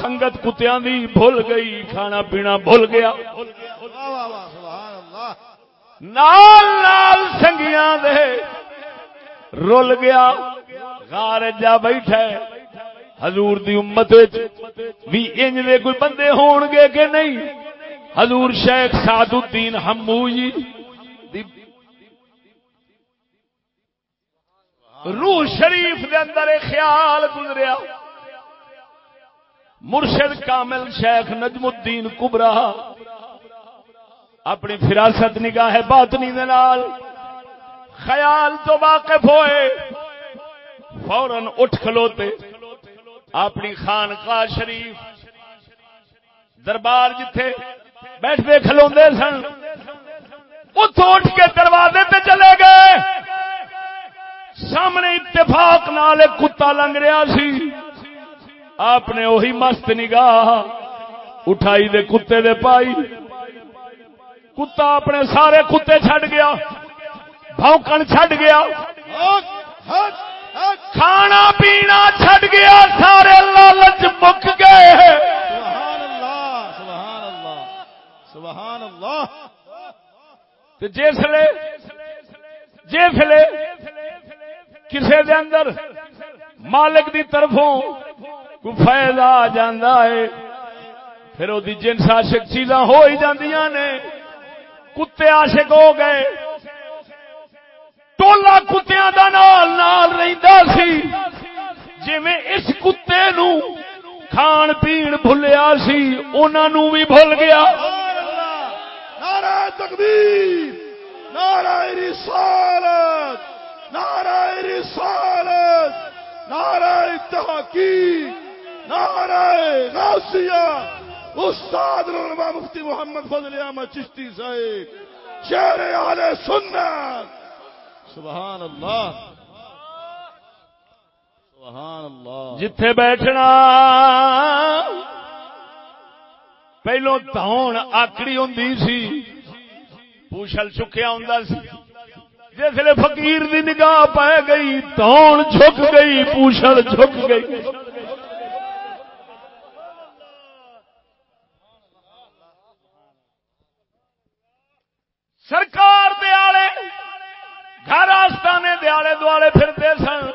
سنگت کتیا دی بھول گئی، کھانا پینا بھول گیا۔ نال نال سنگیاں دے رول گیا، غار جا بیٹھا حضور دی امت بھی انج دے کوئی بندے ہون گے کہ نہیں؟ حضور شیخ سعد الدین ہموئی جی روح شریف دے اندر ایک خیال گزریا۔ مرشد کامل شیخ نجم الدین کبرا، اپنی فراست نگاہ باطنی نال خیال تو واقف ہوئے فورن اٹھ کھلوتے، اپنی خانقاہ شریف دربار جتھے بیٹھتے کھلو سن اتو اٹھ کے دروازے پہ چلے گئے۔ سامنے اتفاق نال کتا لنگ رہا سی۔ آپ نے وہی مست نگاہ اٹھائی دے کتے دے پائی کتا اپنے سارے کتے چھڈ گیا بھوکن چھڈ گیا کھانا پینا چھڈ گیا سارے لالچ مک گئے سبحان اللہ سبحان اللہ سبحان اللہ جسے جسے کسی دے اندر مالک دی طرفوں کو فیض آ جاندہ ہے، پھر وہ جنس عاشق چیزاں ہو ہی جاندیاں نے۔ کتے عاشق ہو گئے۔ ٹولا کتیاں دا نال نال رہندا سی۔ جویں اس کتے نو کھان پین بھلیا سی، انہاں نو بھی بھول گیا۔ نعرہ تکبیر، نعرہ رسالت نعرہ رسالت، نعرہ تحقیق۔ نعرہ غوثیہ استاد علماء مفتی محمد فضل احمد چشتی صاحب شہر اہل سنت۔ سبحان اللہ۔ سبحان اللہ۔ جتھے بیٹھنا۔ پہلو تون آکڑی ہوں سی پوشل چکیا ہوں سی۔ جسے فقیر دی نگاہ پہ گئی تون جھک گئی پوشل جھک گئی۔ سرکار دے گھر آستانے دیالے دوالے پھرتے سن۔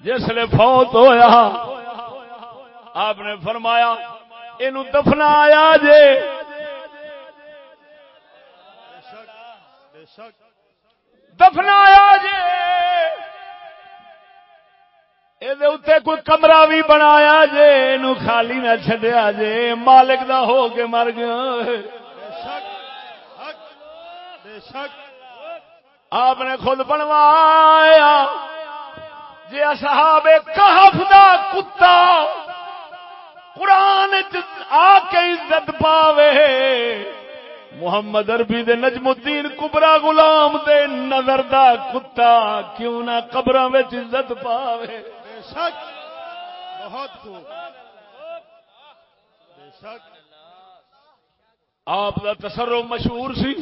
جسے فوت ہویا، آپ نے فرمایا یہ دفنایا جے۔ دفنایا جے۔ یہ کوئی کمرہ بھی بنایا جے نو خالی نہ چڈیا جے۔ مالک دا ہو کے مر گیا۔ آپ نے خود بنوایا۔ جی اصحاب کہف دا کتا قرآن آ کے عزت پاوے۔ محمد اربی دے نجم الدین کبرا غلام دے نظر دا کتا کیوں نہ قبر عزت پاوے۔ آپ کا تصرف مشہور سی۔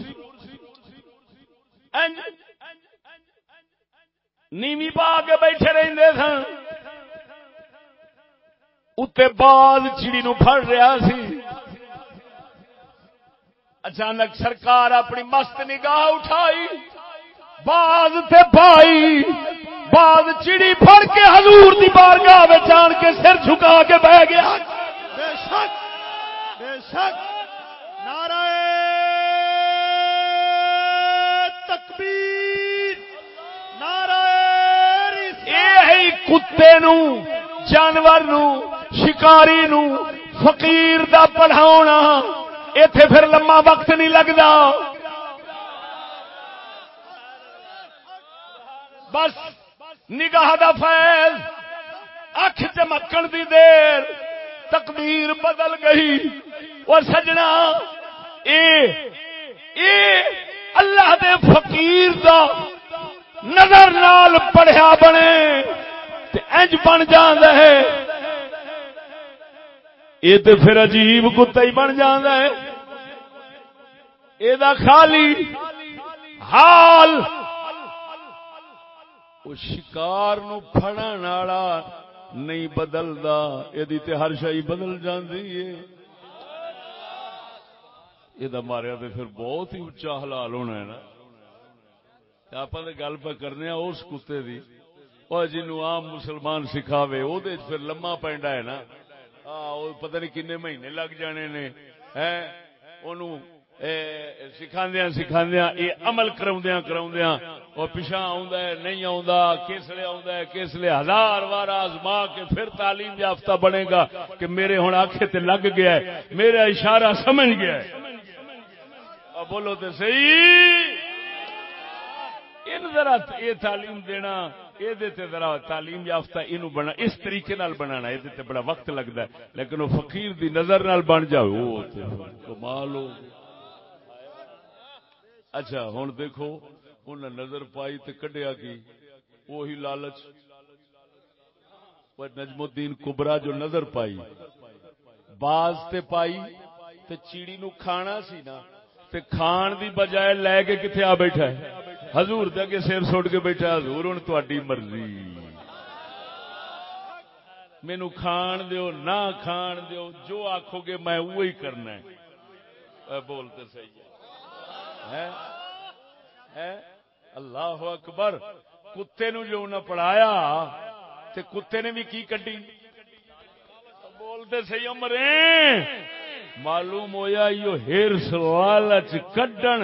نیوی پا کے بیٹھے رہتے سن۔ اتنے بعد چڑی نو پڑ رہا سی۔ اچانک سرکار اپنی مست نگاہ اٹھائی۔ باز تے پائی بعد چڑی پھڑ کے حضور دی بارگاہ میں جان کے سر جھکا کے بہ گیا۔ بے شک بے شک۔ کتے نو، جانور نو، شکاری نو، فقیر دا پڑھاونا، ایتھے پھر لمبا وقت نہیں لگتا بس، نگاہ دا فیض، اکھ چمکن دی دیر، تقدیر بدل گئی۔ اور سجنا، اے اے، اللہ دے فقیر دا نظر نال پڑھیا بنے۔ انج بن جان ہے۔ یہ تو پھر عجیب کتا ہی بن جانا ہے۔ یہ خالی حال۔ وہ شکار نو پھڑن والا نہیں بدلتا یہ ہر شاہی بدل جاندی ہے۔ یہ ماریا تو پھر بہت ہی اچا حلال ہونا ہے نا۔ آپ گل پہ کرنے اس کتے دی۔ اور جنو عام مسلمان سکھاوے وہ پھر لما پینڈا ہے نا پتہ نہیں کنے مہینے لگ جانے نے سکھاندیا سکھاندیا یہ عمل کراؤدیا کراؤدیا وہ پیچھا ہے نہیں آسلے آ کسلے ہزار بار آزما کے پھر تعلیم یافتہ بنے گا کہ میرے ہوں آخے تے لگ گیا ہے میرا اشارہ سمجھ گیا ہے بولو تو صحیح ان ذرا یہ تعلیم دینا ذرا تعلیم یافتہ یہ بنا، اس طریقے نال بنانا یہ بڑا وقت لگتا ہے، لیکن وہ فقیر دی نظر نال بن جائے کمال ہو اچھا ہوں دیکھو انہیں نظر پائی تو کڈیا کی، وہی لالچ۔ نجم الدین کبرا جو نظر پائی، باز تے پائی، تے چیڑی نو کھانا سی نا، تے کھان دی بجائے لے کے کتنے آ بیٹھا ہے۔ حضور دے کے سر سٹ کے بیٹھا، حضور ہوں تاری مرضی۔ مینو کھان دیو، نہ کھان دیو، جو آخو گے میں وہی کرنا ہے۔ بولتے صحیح ہے۔ اللہ اکبر، کتے نو جو نہ پڑھایا، تے کتے نے بھی کی کٹی بولتے صحیح امرے معلوم ہویا یہ ہیر سوالچ کڈن۔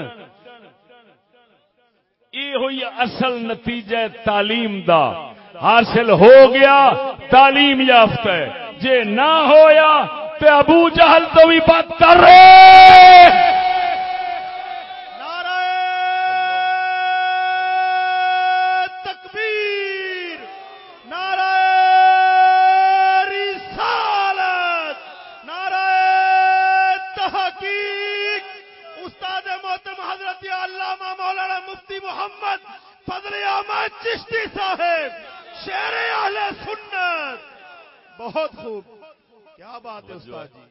یہ ہوئی اصل نتیجہ تعلیم دا۔ حاصل ہو گیا تعلیم یافتہ۔ ہے جے نہ ہویا تو ابو جہل تو بھی بدتر ہے چشتی صاحب شیر اہل سنت بہت خوب کیا بات ہے استاد جی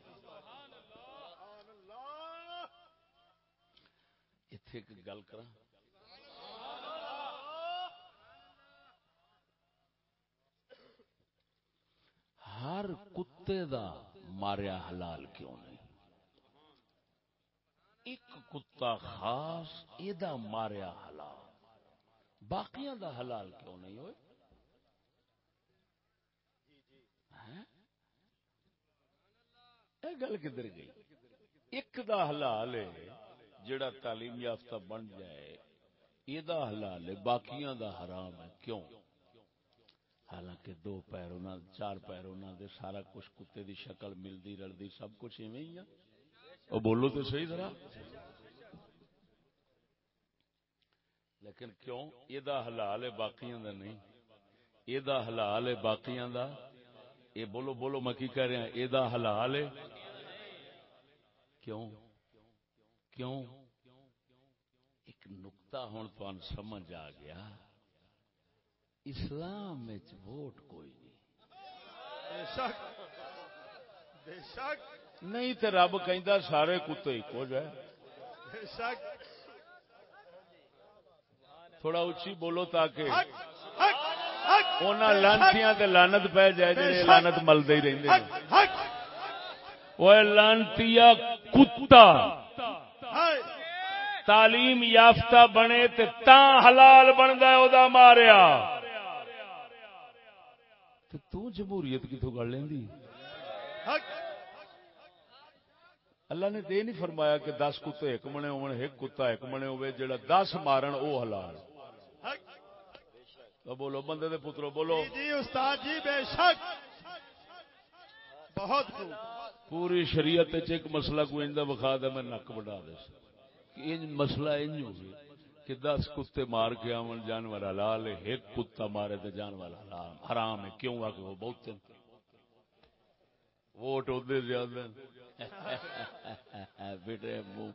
اتے ایک گل کر ہر کتے دا ماریا حلال کیوں نہیں؟ ایک کتا خاص یہ ماریا حلال، باقیاں دا حلال کیوں نہیں ہوئے؟ ہاں؟ گل کدھر گئی؟ ایک دا حلال ہے جڑا تعلیم یافتہ بن جائے یہ حلال ہے، باقیاں دا حرام ہے، کیوں؟ حالانکہ دو پیر چار پیر دے سارا کچھ کتے دی شکل ملتی رلتی سب کچھ ایویں ہی ہے۔ بولو تو صحیح ذرا۔ لیکن کیوں؟ یہ حلال ہے باقیاں دا نہیں۔ یہ حلال ہے باقیاں دا۔ یہ بولو بولو میں کی کہہ رہا یہ حلال ہے کیوں؟ کیوں؟ ایک نقطہ ہوں تو سمجھ آ گیا۔ اسلام ووٹ کوئی نہیں۔ بے شک۔ بے شک۔ نہیں تے رب کہندا سارے کتے ایکو جائے۔ بے شک۔ تھوڑا اچھی بولو تاکہ انہاں لانتیاں تے لعنت پہ جائے جڑے لعنت ملدے ہی رہندے حق اوے لانتیا کتا۔ تعلیم یافتہ بنے تے تاں حلال بندا ہے او دا ماریا۔ تو جمہوریت کتھوں گل لیندی؟ حق اللہ نے دے نہیں فرمایا کہ دس کتے ایک منے ہون ایک کتا ایک منے ہوئے جڑا دس مارن او حلال۔ تو بولو بندے دے پترو بولو۔ جی جی استاد جی بے شک۔ بہت پوری شریعت ایک مسئلہ کوئی اندا بخا دے میں نک بڑھا دے۔ مسئلہ انج ہو گیا کہ دس کتے مار کے آون جانور حلال ہے ایک کتا مارے تے جانور حلال حرام ہے کیوں آ کے وہ بہت ووٹ ادھر زیادہ بیٹے منہ۔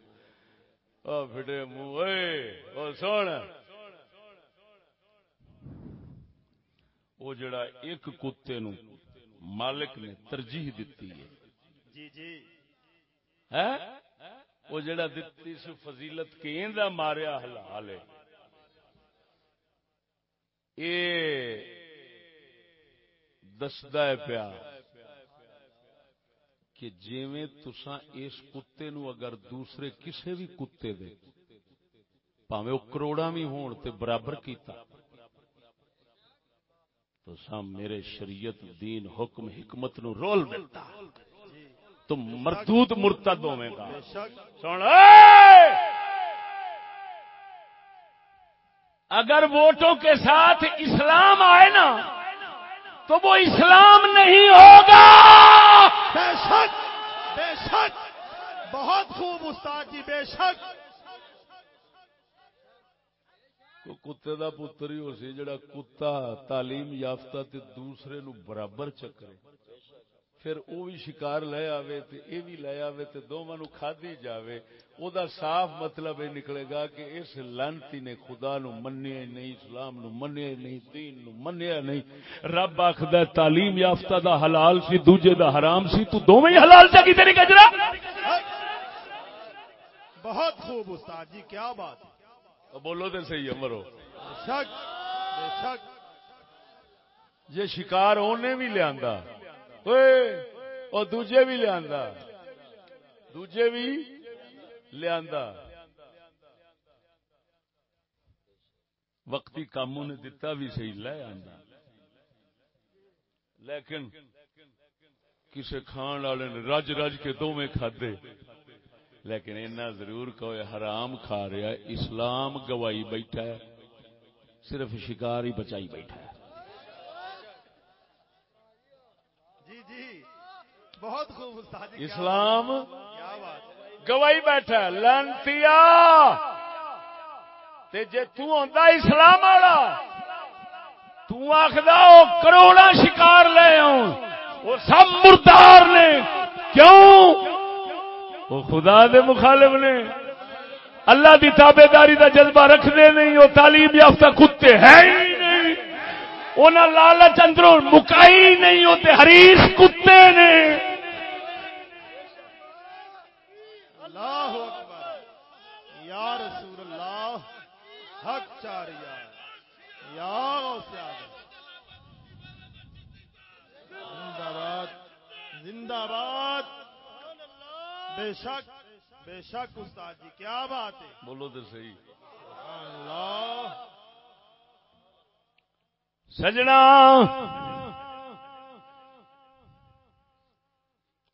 او بیٹے منہ۔ اے او سن جڑا ایک کتے نو مالک نے ترجیح دیتی ہے۔ جی جی۔ ہے؟ وہ جڑا دتی سو فضیلت کیندا ماریا حلال ہے۔ اے دسدا ہے پیا کہ جویں تساں اس کتے نو اگر دوسرے کسے بھی کتے دے، پاویں او کروڑا بھی ہون تے برابر کیتا۔ تو سام میرے شریعت دین حکم حکمت نو رول دیتا تم مردود مرتد ہوے گا۔ بے شک سن۔ اے! اگر ووٹوں کے ساتھ اسلام آئے نا تو وہ اسلام نہیں ہوگا۔ بے شک بے شک۔ بہت خوب استاد جی بے شک۔ کو کتے دا پتر ہی ہو سی جڑا کتا تعلیم یافتہ تے دوسرے نو برابر چکرے۔ پھر او بھی شکار لے آوے تے اے بھی لے آوے تے دوواں نو کھادی جاوے۔ او دا صاف مطلب یہ نکلے گا کہ اس لانتی نے خدا نو منیا ہی نہیں اسلام نو منیا ہی نہیں دین نو منیا نہیں۔ رب ہے تعلیم یافتہ دا حلال سی دوجے دا حرام سی تو دوویں ہی حلال چکی تیری گجرا بہت خوب استاد جی کیا بات ہے؟ بولو تے صحیح امرو بے شک بے شک۔ جے شکار اونے بھی لیا اور دوجے بھی لیا دوجے بھی لیا وقتی کام نے دتا بھی صحیح، لے آندا۔ لیکن کسے کھان والے نے رج رج کے دونوں کھادے۔ لیکن اینا ضرور کہ حرام کھا رہا اسلام گوائی بیٹھا ہے، صرف شکار ہی بچائی بیٹھا ہے جی جی بہت خوب استاد جی اسلام گوائی بیٹھا ہے لانتیا۔ تے جے تو ہوندا اسلام والا تو آخدا او کروڑا شکار لے آؤں۔ وہ سب مردار نے کیوں؟ وہ خدا دے مخالف نے۔ اللہ دی تابے داری کا جذبہ رکھتے نہیں وہ تعلیم یافتہ کتے ہے ہی نہیں۔ انہاں لالچ اندروں مکائی نہیں ہوتے حریص کتے نے اللہ اکبر یا رسول اللہ حق چاریا یا غوث اعظم۔ زندہ باد زندہ باد۔ بے شک بے شک استاد جی کیا بات ہے؟ بولو تو صحیح۔ اللہ۔ سجنا۔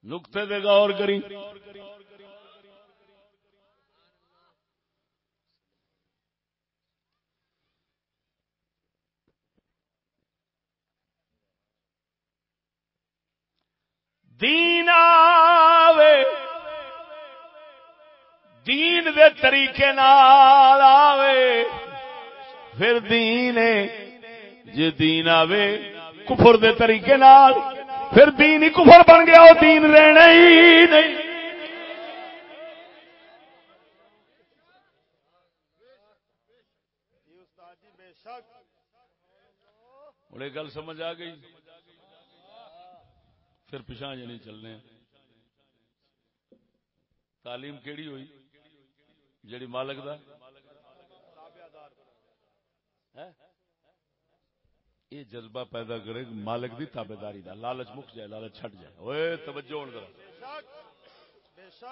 نقطے دے غور کری۔ دین آوے۔ دین دے طریقے نال آوے۔ پھر دین ہے، جے دین آوے کفر دے طریقے نال، پھر دین ہی کفر بن گیا وہ دین رہنا ہی نہیں۔ گل سمجھ آ گئی؟ پھر پچھا جے چلنے تعلیم کیڑی ہوئی؟ جڑی مالک دا؟ یہ جذبہ پیدا کرے مالک دی تابے داری دا، لالچ مک جائے، لالچ چھٹ جائے۔ اوے توجہ ہون ذرا۔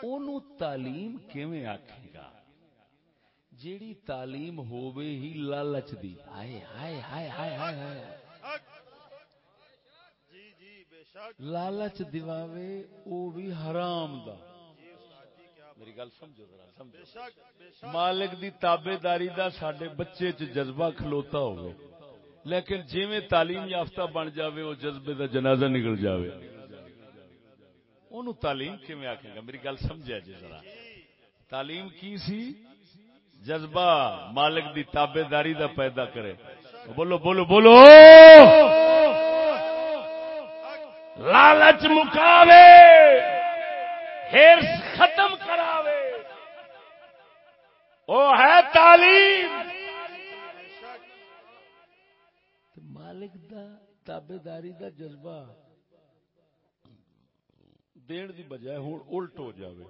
اونوں تعلیم کیویں آکھے گا؟ جیڑی تعلیم ہووے ہی لالچ دی۔ ہائے ہائے ہائے ہائے ہائے ہائے۔ لالچ دیواوے او بھی حرام دا۔ میری گل سمجھو ذرا، سمجھو۔ مالک دی تابے داری دا سڈے بچے چ جذبہ کھلوتا ہوئے لیکن جیویں تعلیم یافتہ بن جاوے وہ جذبے دا جنازہ نکل جاوے۔ اونوں تعلیم کیویں آکھے گا میری گل سمجھا جی ذرا۔ تعلیم کی سی؟ جذبہ مالک دی تابے داری دا پیدا کرے۔ بولو بولو بولو! لالچ مکاوے، ہرس ختم کراوے۔ او ہے تعلیم۔ مالک دا تابے داری دا جذبہ دین دی بجائے ہوں الٹ ہو جاوے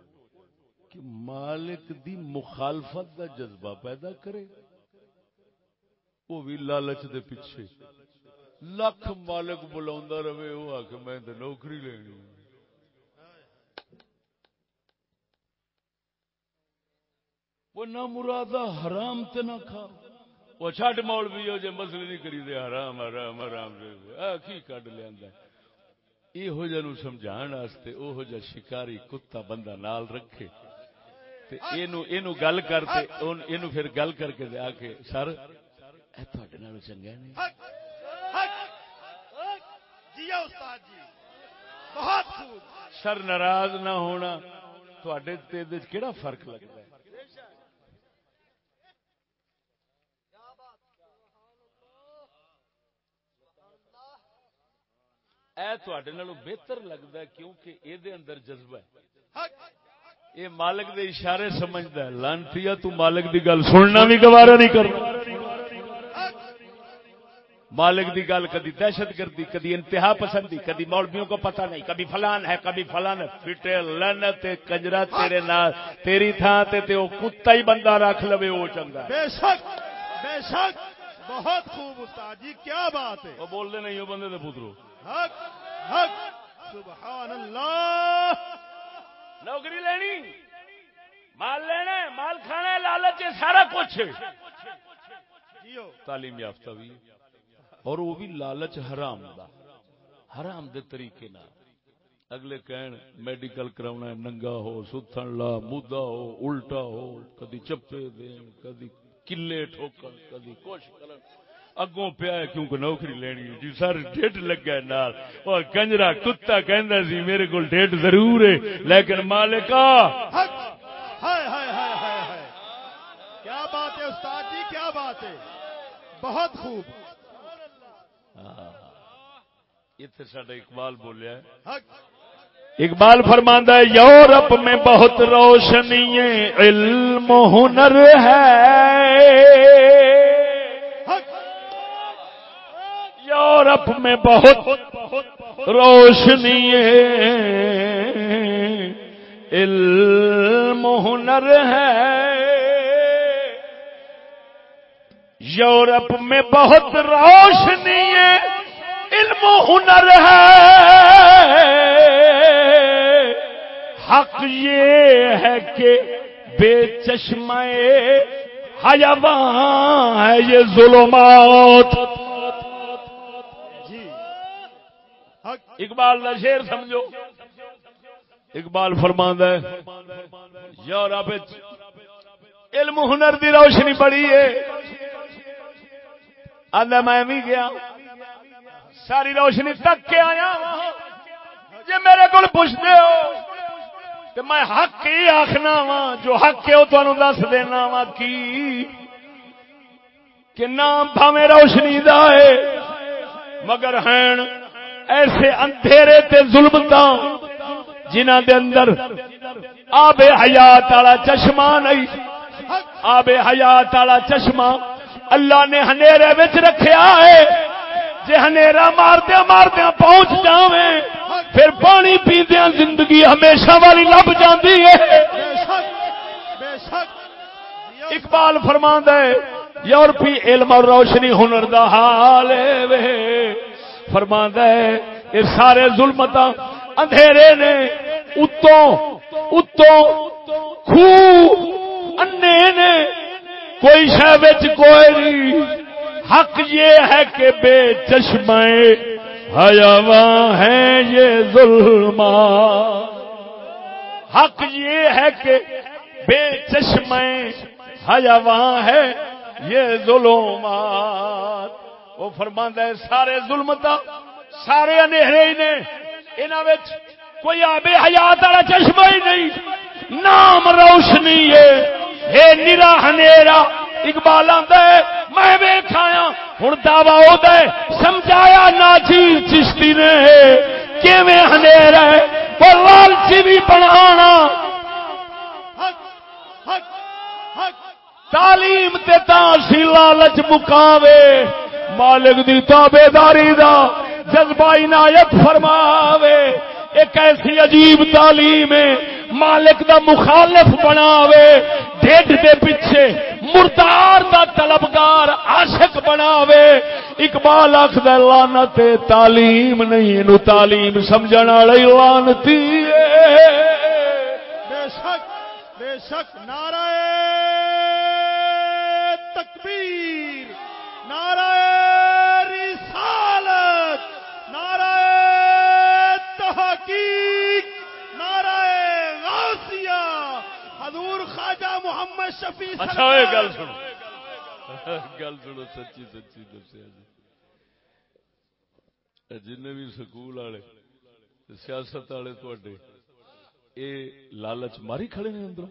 کہ مالک دی مخالفت دا جذبہ پیدا کرے وہ بھی لالچ دے پیچھے۔ لکھ مالک بلا رہے، وہ آ کے میں تے نوکری لینی۔ وہ نہ مرادہ حرام تے نہ کھا۔ وہ چھٹ مول بھی ہو جے مسئلے نہیں کری دے حرام حرام حرام دے آ، کی کڈ لیندا یہ جہ سمجھان واسطے او جہ شکاری کتا بندہ نال رکھے۔ تے اینو اینو گل کر تے اینو پھر گل کر کے دے آ کے سر، اے تواڈے نال چنگا نہیں۔ جی استاد جی؟ بہت خوب۔ سر ناراض نہ ہونا تواڈے تے کیڑا فرق لگدا ہے؟ اے تواڈے نالوں بہتر لگدا ہے کیونکہ اے دے اندر جذبہ ہے۔ اے مالک دے اشارے سمجھدا ہے لانتیا تو مالک دی گل سننا بھی گوارا نہیں کرنا۔ مالک دی گل کدی دہشت گردی کدی انتہا پسندی کدی مولویوں کو پتہ نہیں کبھی فلان ہے کبھی فلان ہے۔ فٹے لعنت کنجرا تیرے نال تیری تھاں تے تے او کتا ہی بندہ رکھ لوے او چنگا۔ بے شک بے شک بہت خوب استاد جی کیا بات ہے؟ او بول دے نہیں او بندے دے پترو۔ حق حق سبحان اللہ۔ نوکری لینی مال لینا مال کھانا لالچ سارا کچھ تعلیم یافتہ بھی۔ اور وہ بھی لالچ حرام دا۔ حرام دے طریقے نال۔ اگلے کہن میڈیکل کراونا ہے، ننگا ہو، ستھن لا مودا ہو، الٹا ہو، کدی چپے دین، کدی کلے ٹھوکن، کدی کچھ کرن۔ اگوں پیا ہے کیونکہ نوکری لینی ہے۔ جی سر ڈیڈ لگا ہے نال۔ اور کنجرا کتا کہندا سی میرے کول ڈیڈ ضرور ہے، لیکن مالکا ہائے ہائے ہائے ہائے۔ کیا بات ہے، استاد جی کیا بات ہے؟ بہت خوب۔ اتنے سڈا اقبال بولیا ہے اقبال فرماندہ ہے یورپ میں بہت روشنی علم ہنر ہے یورپ میں بہت روشنی علم ہنر ہے یورپ میں بہت روشنی علم و ہنر ہے۔ حق یہ ہے کہ بے چشمہ حیوان ہے یہ ظلمات۔ جی۔ اقبال کا شیر سمجھو۔ اقبال فرماندہ ہے یورپ علم ہنر دی روشنی بڑی ہے۔ آدھا میں بھی گیا۔ ساری روشنی تک کے آیا ہاں۔ جی میرے کو پوچھتے ہو تو میں حق ہی آخنا وا جو حق ہے وہ تمہیں دس دینا وا کی؟ کہ نام بھاوے روشنی دا ہے۔ مگر ہیں ایسے اندھیرے تے ظلمتا جنہ دے اندر آب حیات والا چشمہ نہیں۔ آب حیات والا چشمہ اللہ نے ہنیرے وچ رکھیا ہے۔ جے ہنیرا ماردیا ماردیا پہنچ جاویں، پھر پانی پیندیا زندگی ہمیشہ والی لب جاندی ہے۔ اقبال فرما ہے، یورپی علم اور روشنی ہنر دا حال وے۔ فرما ہے، یہ سارے ظلمت اندھیرے نے اتوں اتوں خو انے نے، کوئی شہ کوئی نہیں۔ حق یہ ہے کہ بے چشمے حیاواں ہیں یہ ظلمات حق یہ ہے کہ بے چشمے حیاواں ہے یہ ظلمات وہ فرماندہ ہے سارے ظلمت سارے انہرے ہی نے۔ انہاں وچ کوئی آبے حیات والا چشمہ ہی نہیں۔ نام روشنی ہے اے نرا ہنیرا اقبال آتا ہے، میں ویکھایا ہوں دعوی ہوتا ہے، سمجھایا ناچیر چشتی نے، کیویں ہنیرا ہے؟ وہ لالچی بھی بنانا تعلیم تے سی لالچ مکاوے، مالک دی تابے داری دا جذبہ عنایت فرماوے۔ ایک ایسی عجیب تعلیم ہے، مالک دا مخالف بناوے ڈیڈ دے پیچھے مردار دا طلبگار عاشق بناوے۔ اقبال آخد لانت تعلیم نہیں نو تعلیم سمجھنے والی لانتی بے شک بے شک، نعرہ تکبیر نعرہ رسالت نعرہ تحقیق نعرہ غوثیہ حضور خواجہ محمد شفیع اچھا گل سنو۔ گل سنو سچی سچی دسیا جی۔ جن بھی سکول والے سیاست والے تھوڑے اے لالچ ماری کھڑے نے اندر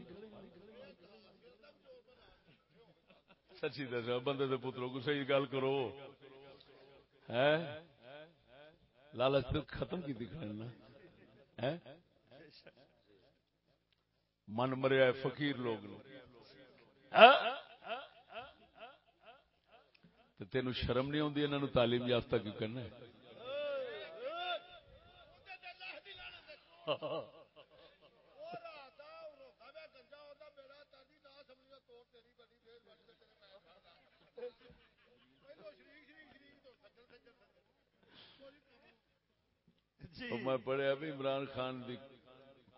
سچی دسیا بندے دے پتروں کو صحیح گل کرو۔ ہے لالچ تو ختم کی دکھانا من مریا فقیر لوگ تین شرم نہیں آتی انہوں تعلیم یافتہ کیوں کرنا میں پڑھیا بھی عمران خان دی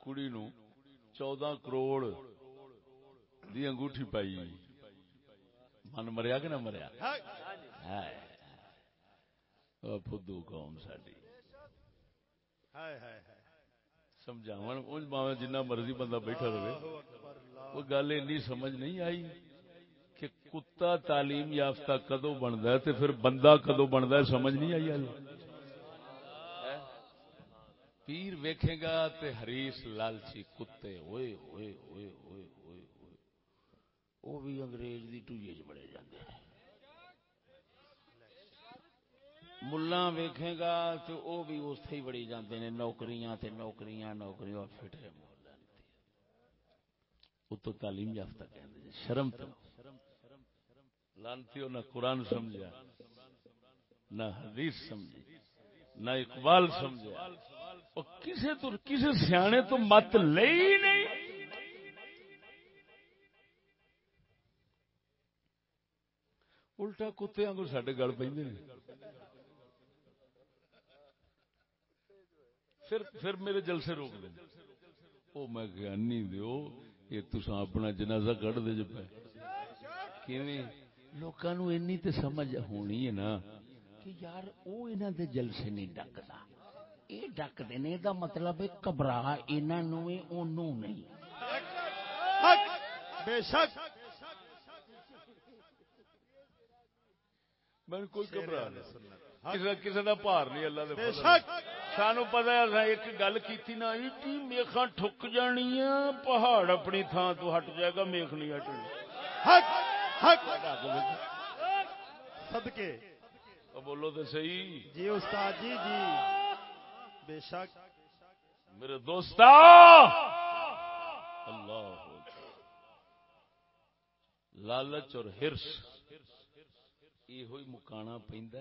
کڑی نو چودہ کروڑ دی انگوٹھی پائی۔ من مریا کہ نہ مریا؟ فدو قوم ساری سمجھا جنا مرضی بندہ بیٹھا رہے۔ وہ گل این سمجھ نہیں آئی کہ کتا تعلیم یافتہ کدو بنتا ہے پھر بندہ کدو بنتا ہے سمجھ نہیں آئی پیر ویکھے گا تے حریص لالچی کتے ہوئے ہوئے ہوئے ہوئے وہ بھی انگریز دی ٹوئے چ بڑے جاندے ہیں۔ ملا ویکھے گا تو وہ بھی اس ہی بڑی جاندے نے نوکریاں تے نوکریاں نوکریاں پھٹے وہ تو تعلیم یافتہ کہندے جی، شرم تو۔ لانتی نہ قرآن سمجھا نہ حدیث سمجھی، نہ اقبال سمجھا کسی تو کسی سیانے تو مت لے نہیں۔ الٹا کتے آگے سڈے گل پہ پھر پھر میرے جلسے روک دیں وہ میں گیانی دیو یہ تسا اپنا جنازہ کٹ دے جب لوگوں اینی تے سمجھ ہونی ہے نا کہ یار وہ انہوں دے جلسے نہیں ڈکتا یہ ڈک دینے دا مطلب ہے کبرا انہوں نہیں بے شک میں کوئی گھبرا نہیں۔ کسی کا پار نہیں اللہ سانو پتا ایک گل کی نا میخا ٹھک جانی پہاڑ اپنی تھان تو ہٹ جائے گا میخ نہیں ہٹنی۔ بولو تو صحیح۔ جی استاد جی جی۔ بے شک۔ میرے دوست اللہ لالچ اور ہرس۔ یہ مکانا پہندا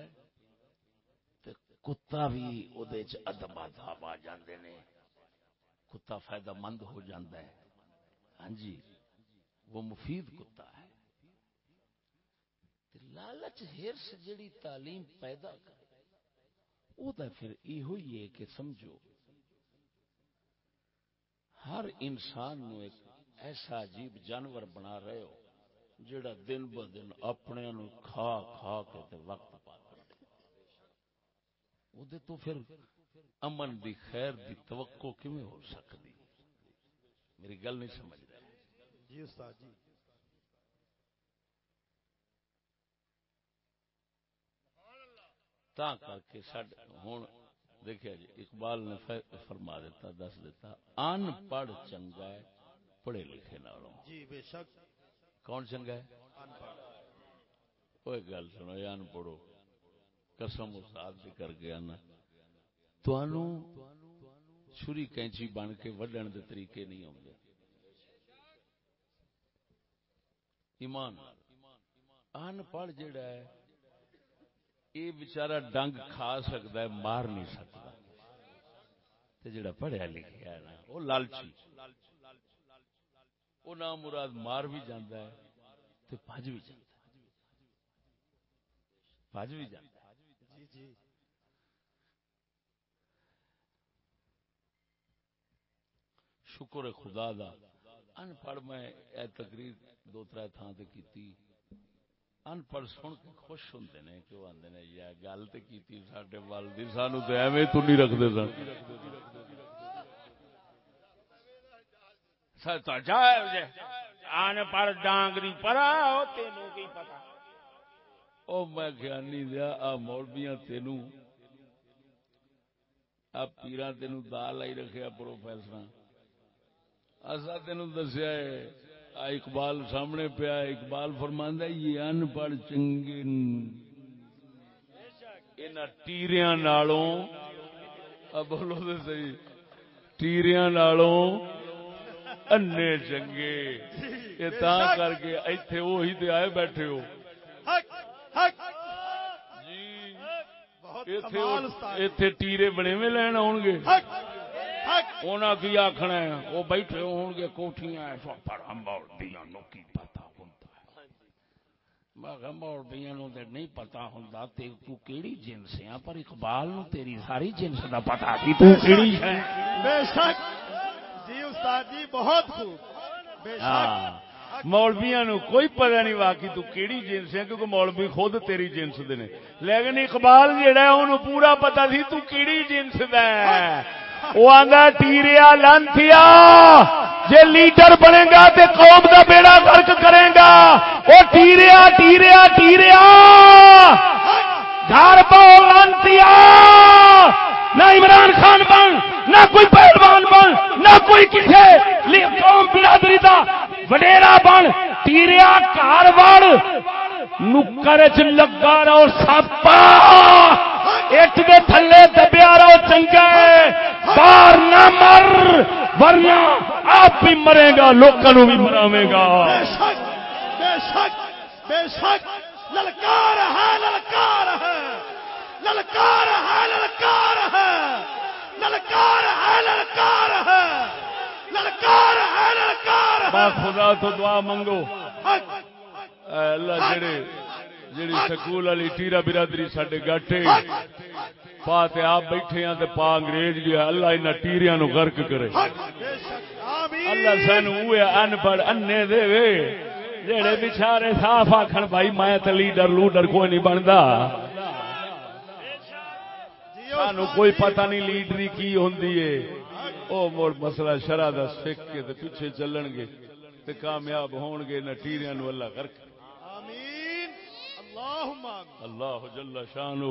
کتا بھی او دے ادب آ جاندے نے۔ کتا فائدہ مند ہو جاندا ہے۔ ہاں جی وہ مفید کتا ہے۔ لالچ ہرس جڑی تعلیم پیدا کرے وہ تو پھر یہ ہے کہ سمجھو، ہر انسان نو ایک ایسا عجیب جانور بنا رہے ہو۔ جڑا دن ب دن اپنے نو کھا کھا کے تے وقت پا دے تو پھر امن دی خیر دی توقع کیویں ہو سکتی میری گل نہیں سمجھ رہے جی استاد جی۔ تا کر کے ہوں دیکھا جی اقبال نے فرما دیتا دس دیتا ان پڑھ چنگا ہے پڑھے لکھے نالوں۔ جی بے شک۔ کون چنگا ہے کوئی گل سنو یا ان پڑھو۔ قسم استاد بھی کر گیا نا تو چھری کینچی بن کے وڈن دے طریقے نہیں آتے ایمان، ان پڑھ جڑا ہے یہ بچارا ڈنگ کھا سکتا ہے، مار نہیں سکتا جڑا پڑھیا لکھیا ہے نا، وہ لالچی۔ وہ نام مراد مار بھی جانا ہے تو پج بھی جانا پج بھی جانا جی جی۔ شکر خدا دا۔ ان پڑھ میں اے تقریر دو تر تھان سے کی ان پڑھ سن کے خوش ہوندے نے کہ وہ آندے نے یا گل تے کیتی ساڈے والدی سانو تے ایویں تو نہیں رکھدے سن۔ ستا جائے آن پر ڈانگری پرا، او تینو کی پتا او میں گیانی دیا آ مولویاں تینو۔ آ پیراں تینو دال آئی رکھیا، پروفیسراں۔ اسا تینو دسیا ہے اقبال سامنے پیا اقبال فرماندہ یہ ان پڑھ چنگے ان ٹیریاں نالوں بولو تو صحیح ٹیریاں نالوں انے چنگے یہ تا کر کے ایتھے وہی تے آئے بیٹھے ہو۔ جی۔ ایتھے ٹیرے بنے میں لین آن گے۔ انہاں کی آخنا ہے وہ بیٹھے ہون گے کوٹھیاں پر مولبیاں نو کی پتا ہوندا ہے؟ نو تے نہیں پتا ہوندا۔ تے تو کیڑی جنس ہے پر اقبال نو تیری ساری جنس دا پتا سی تو کیڑی ہے بے شک۔ جی استاد جی بہت خوب۔ بے شک۔ ہاں۔ مولویاں نو کوئی پتہ نہیں واقعی تو کیڑی جنس ہے، کیونکہ مولوی خود تیری جنس دے نے۔ لیکن اقبال جیڑا ہے، اونوں پورا پتہ سی تو کیڑی جنس دا ہے۔ وہ آدھا ٹیریا لانتیا جے لیڈر بنے گا تے قوم دا بیڑا غرق کرے گا۔ وہ ٹیریا ٹیریا ٹیریا۔ گھر پاؤ لانتیا نہ عمران خان بن، نہ کوئی پہلوان بن، نہ کوئی کسی قوم برادری دا وڈیرا بن ٹیریا گھر وڑ۔ نکر چ لگا رہو ساپا اٹ دے تھلے دبیا رہو چنگا باہر نہ مر، ورنہ آپ بھی مرے گا لوگوں بھی مراوے گا۔ بے شک بے شک۔ للکار ہے للکار ہے۔ للکار للکار ہے للکار ہے۔ للکار ہے للکار ہے۔ خدا تو دعا منگو حق اے اللہ جڑے جڑی سکول والی ٹیرا برادری سڈے گاٹے پا تے آپ بیٹھے ہیں تے پا انگریز گیا اللہ انہاں ٹیریاں نو غرق کرے۔ اللہ سانو اوے ان پڑھ انے دے وے۔ جڑے بچارے صاف آکھن بھائی میں تے لیڈر لوڈر کوئی نہیں بندا۔ سانو کوئی پتہ نہیں لیڈری کی ہوندی ہے۔ او مڑ مسئلہ شرع دا سکھ کے تے پیچھے چلن گے تے کامیاب ہون گے نہ ٹیریاں نو اللہ غرق آمین۔ اللہم اللہ جل شانہ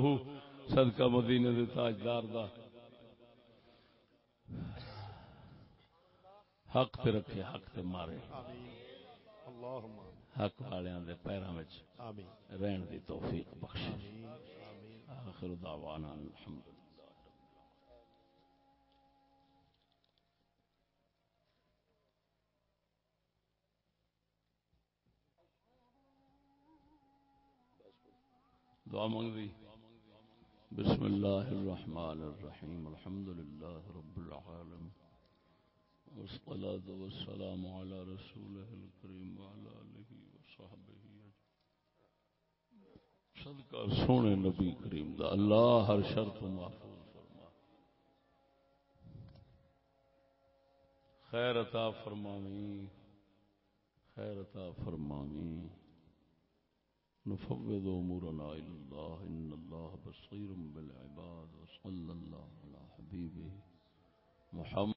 صدقہ مدینے دے تاجدار دا۔ حق تے رکھے حق تے مارے۔ آمین۔ اللہم حق والیاں دے پیراں وچ آمین۔ رہن دی توفیق بخشے۔ آمین۔ آخر دعوانا الحمد۔ دعا مانگ دی بسم الله الرحمن الرحيم الحمد لله رب العالمين والصلاة والسلام على رسوله الكريم وعلى آله وصحبه صدقہ سونے نبی کریم دا اللہ ہر شرط محفوظ فرما خیر عطا فرماوی، خیر عطا فرماوی۔ نفوض امورنا الى الله ان الله بصير بالعباد وصلى الله على حبيبه محمد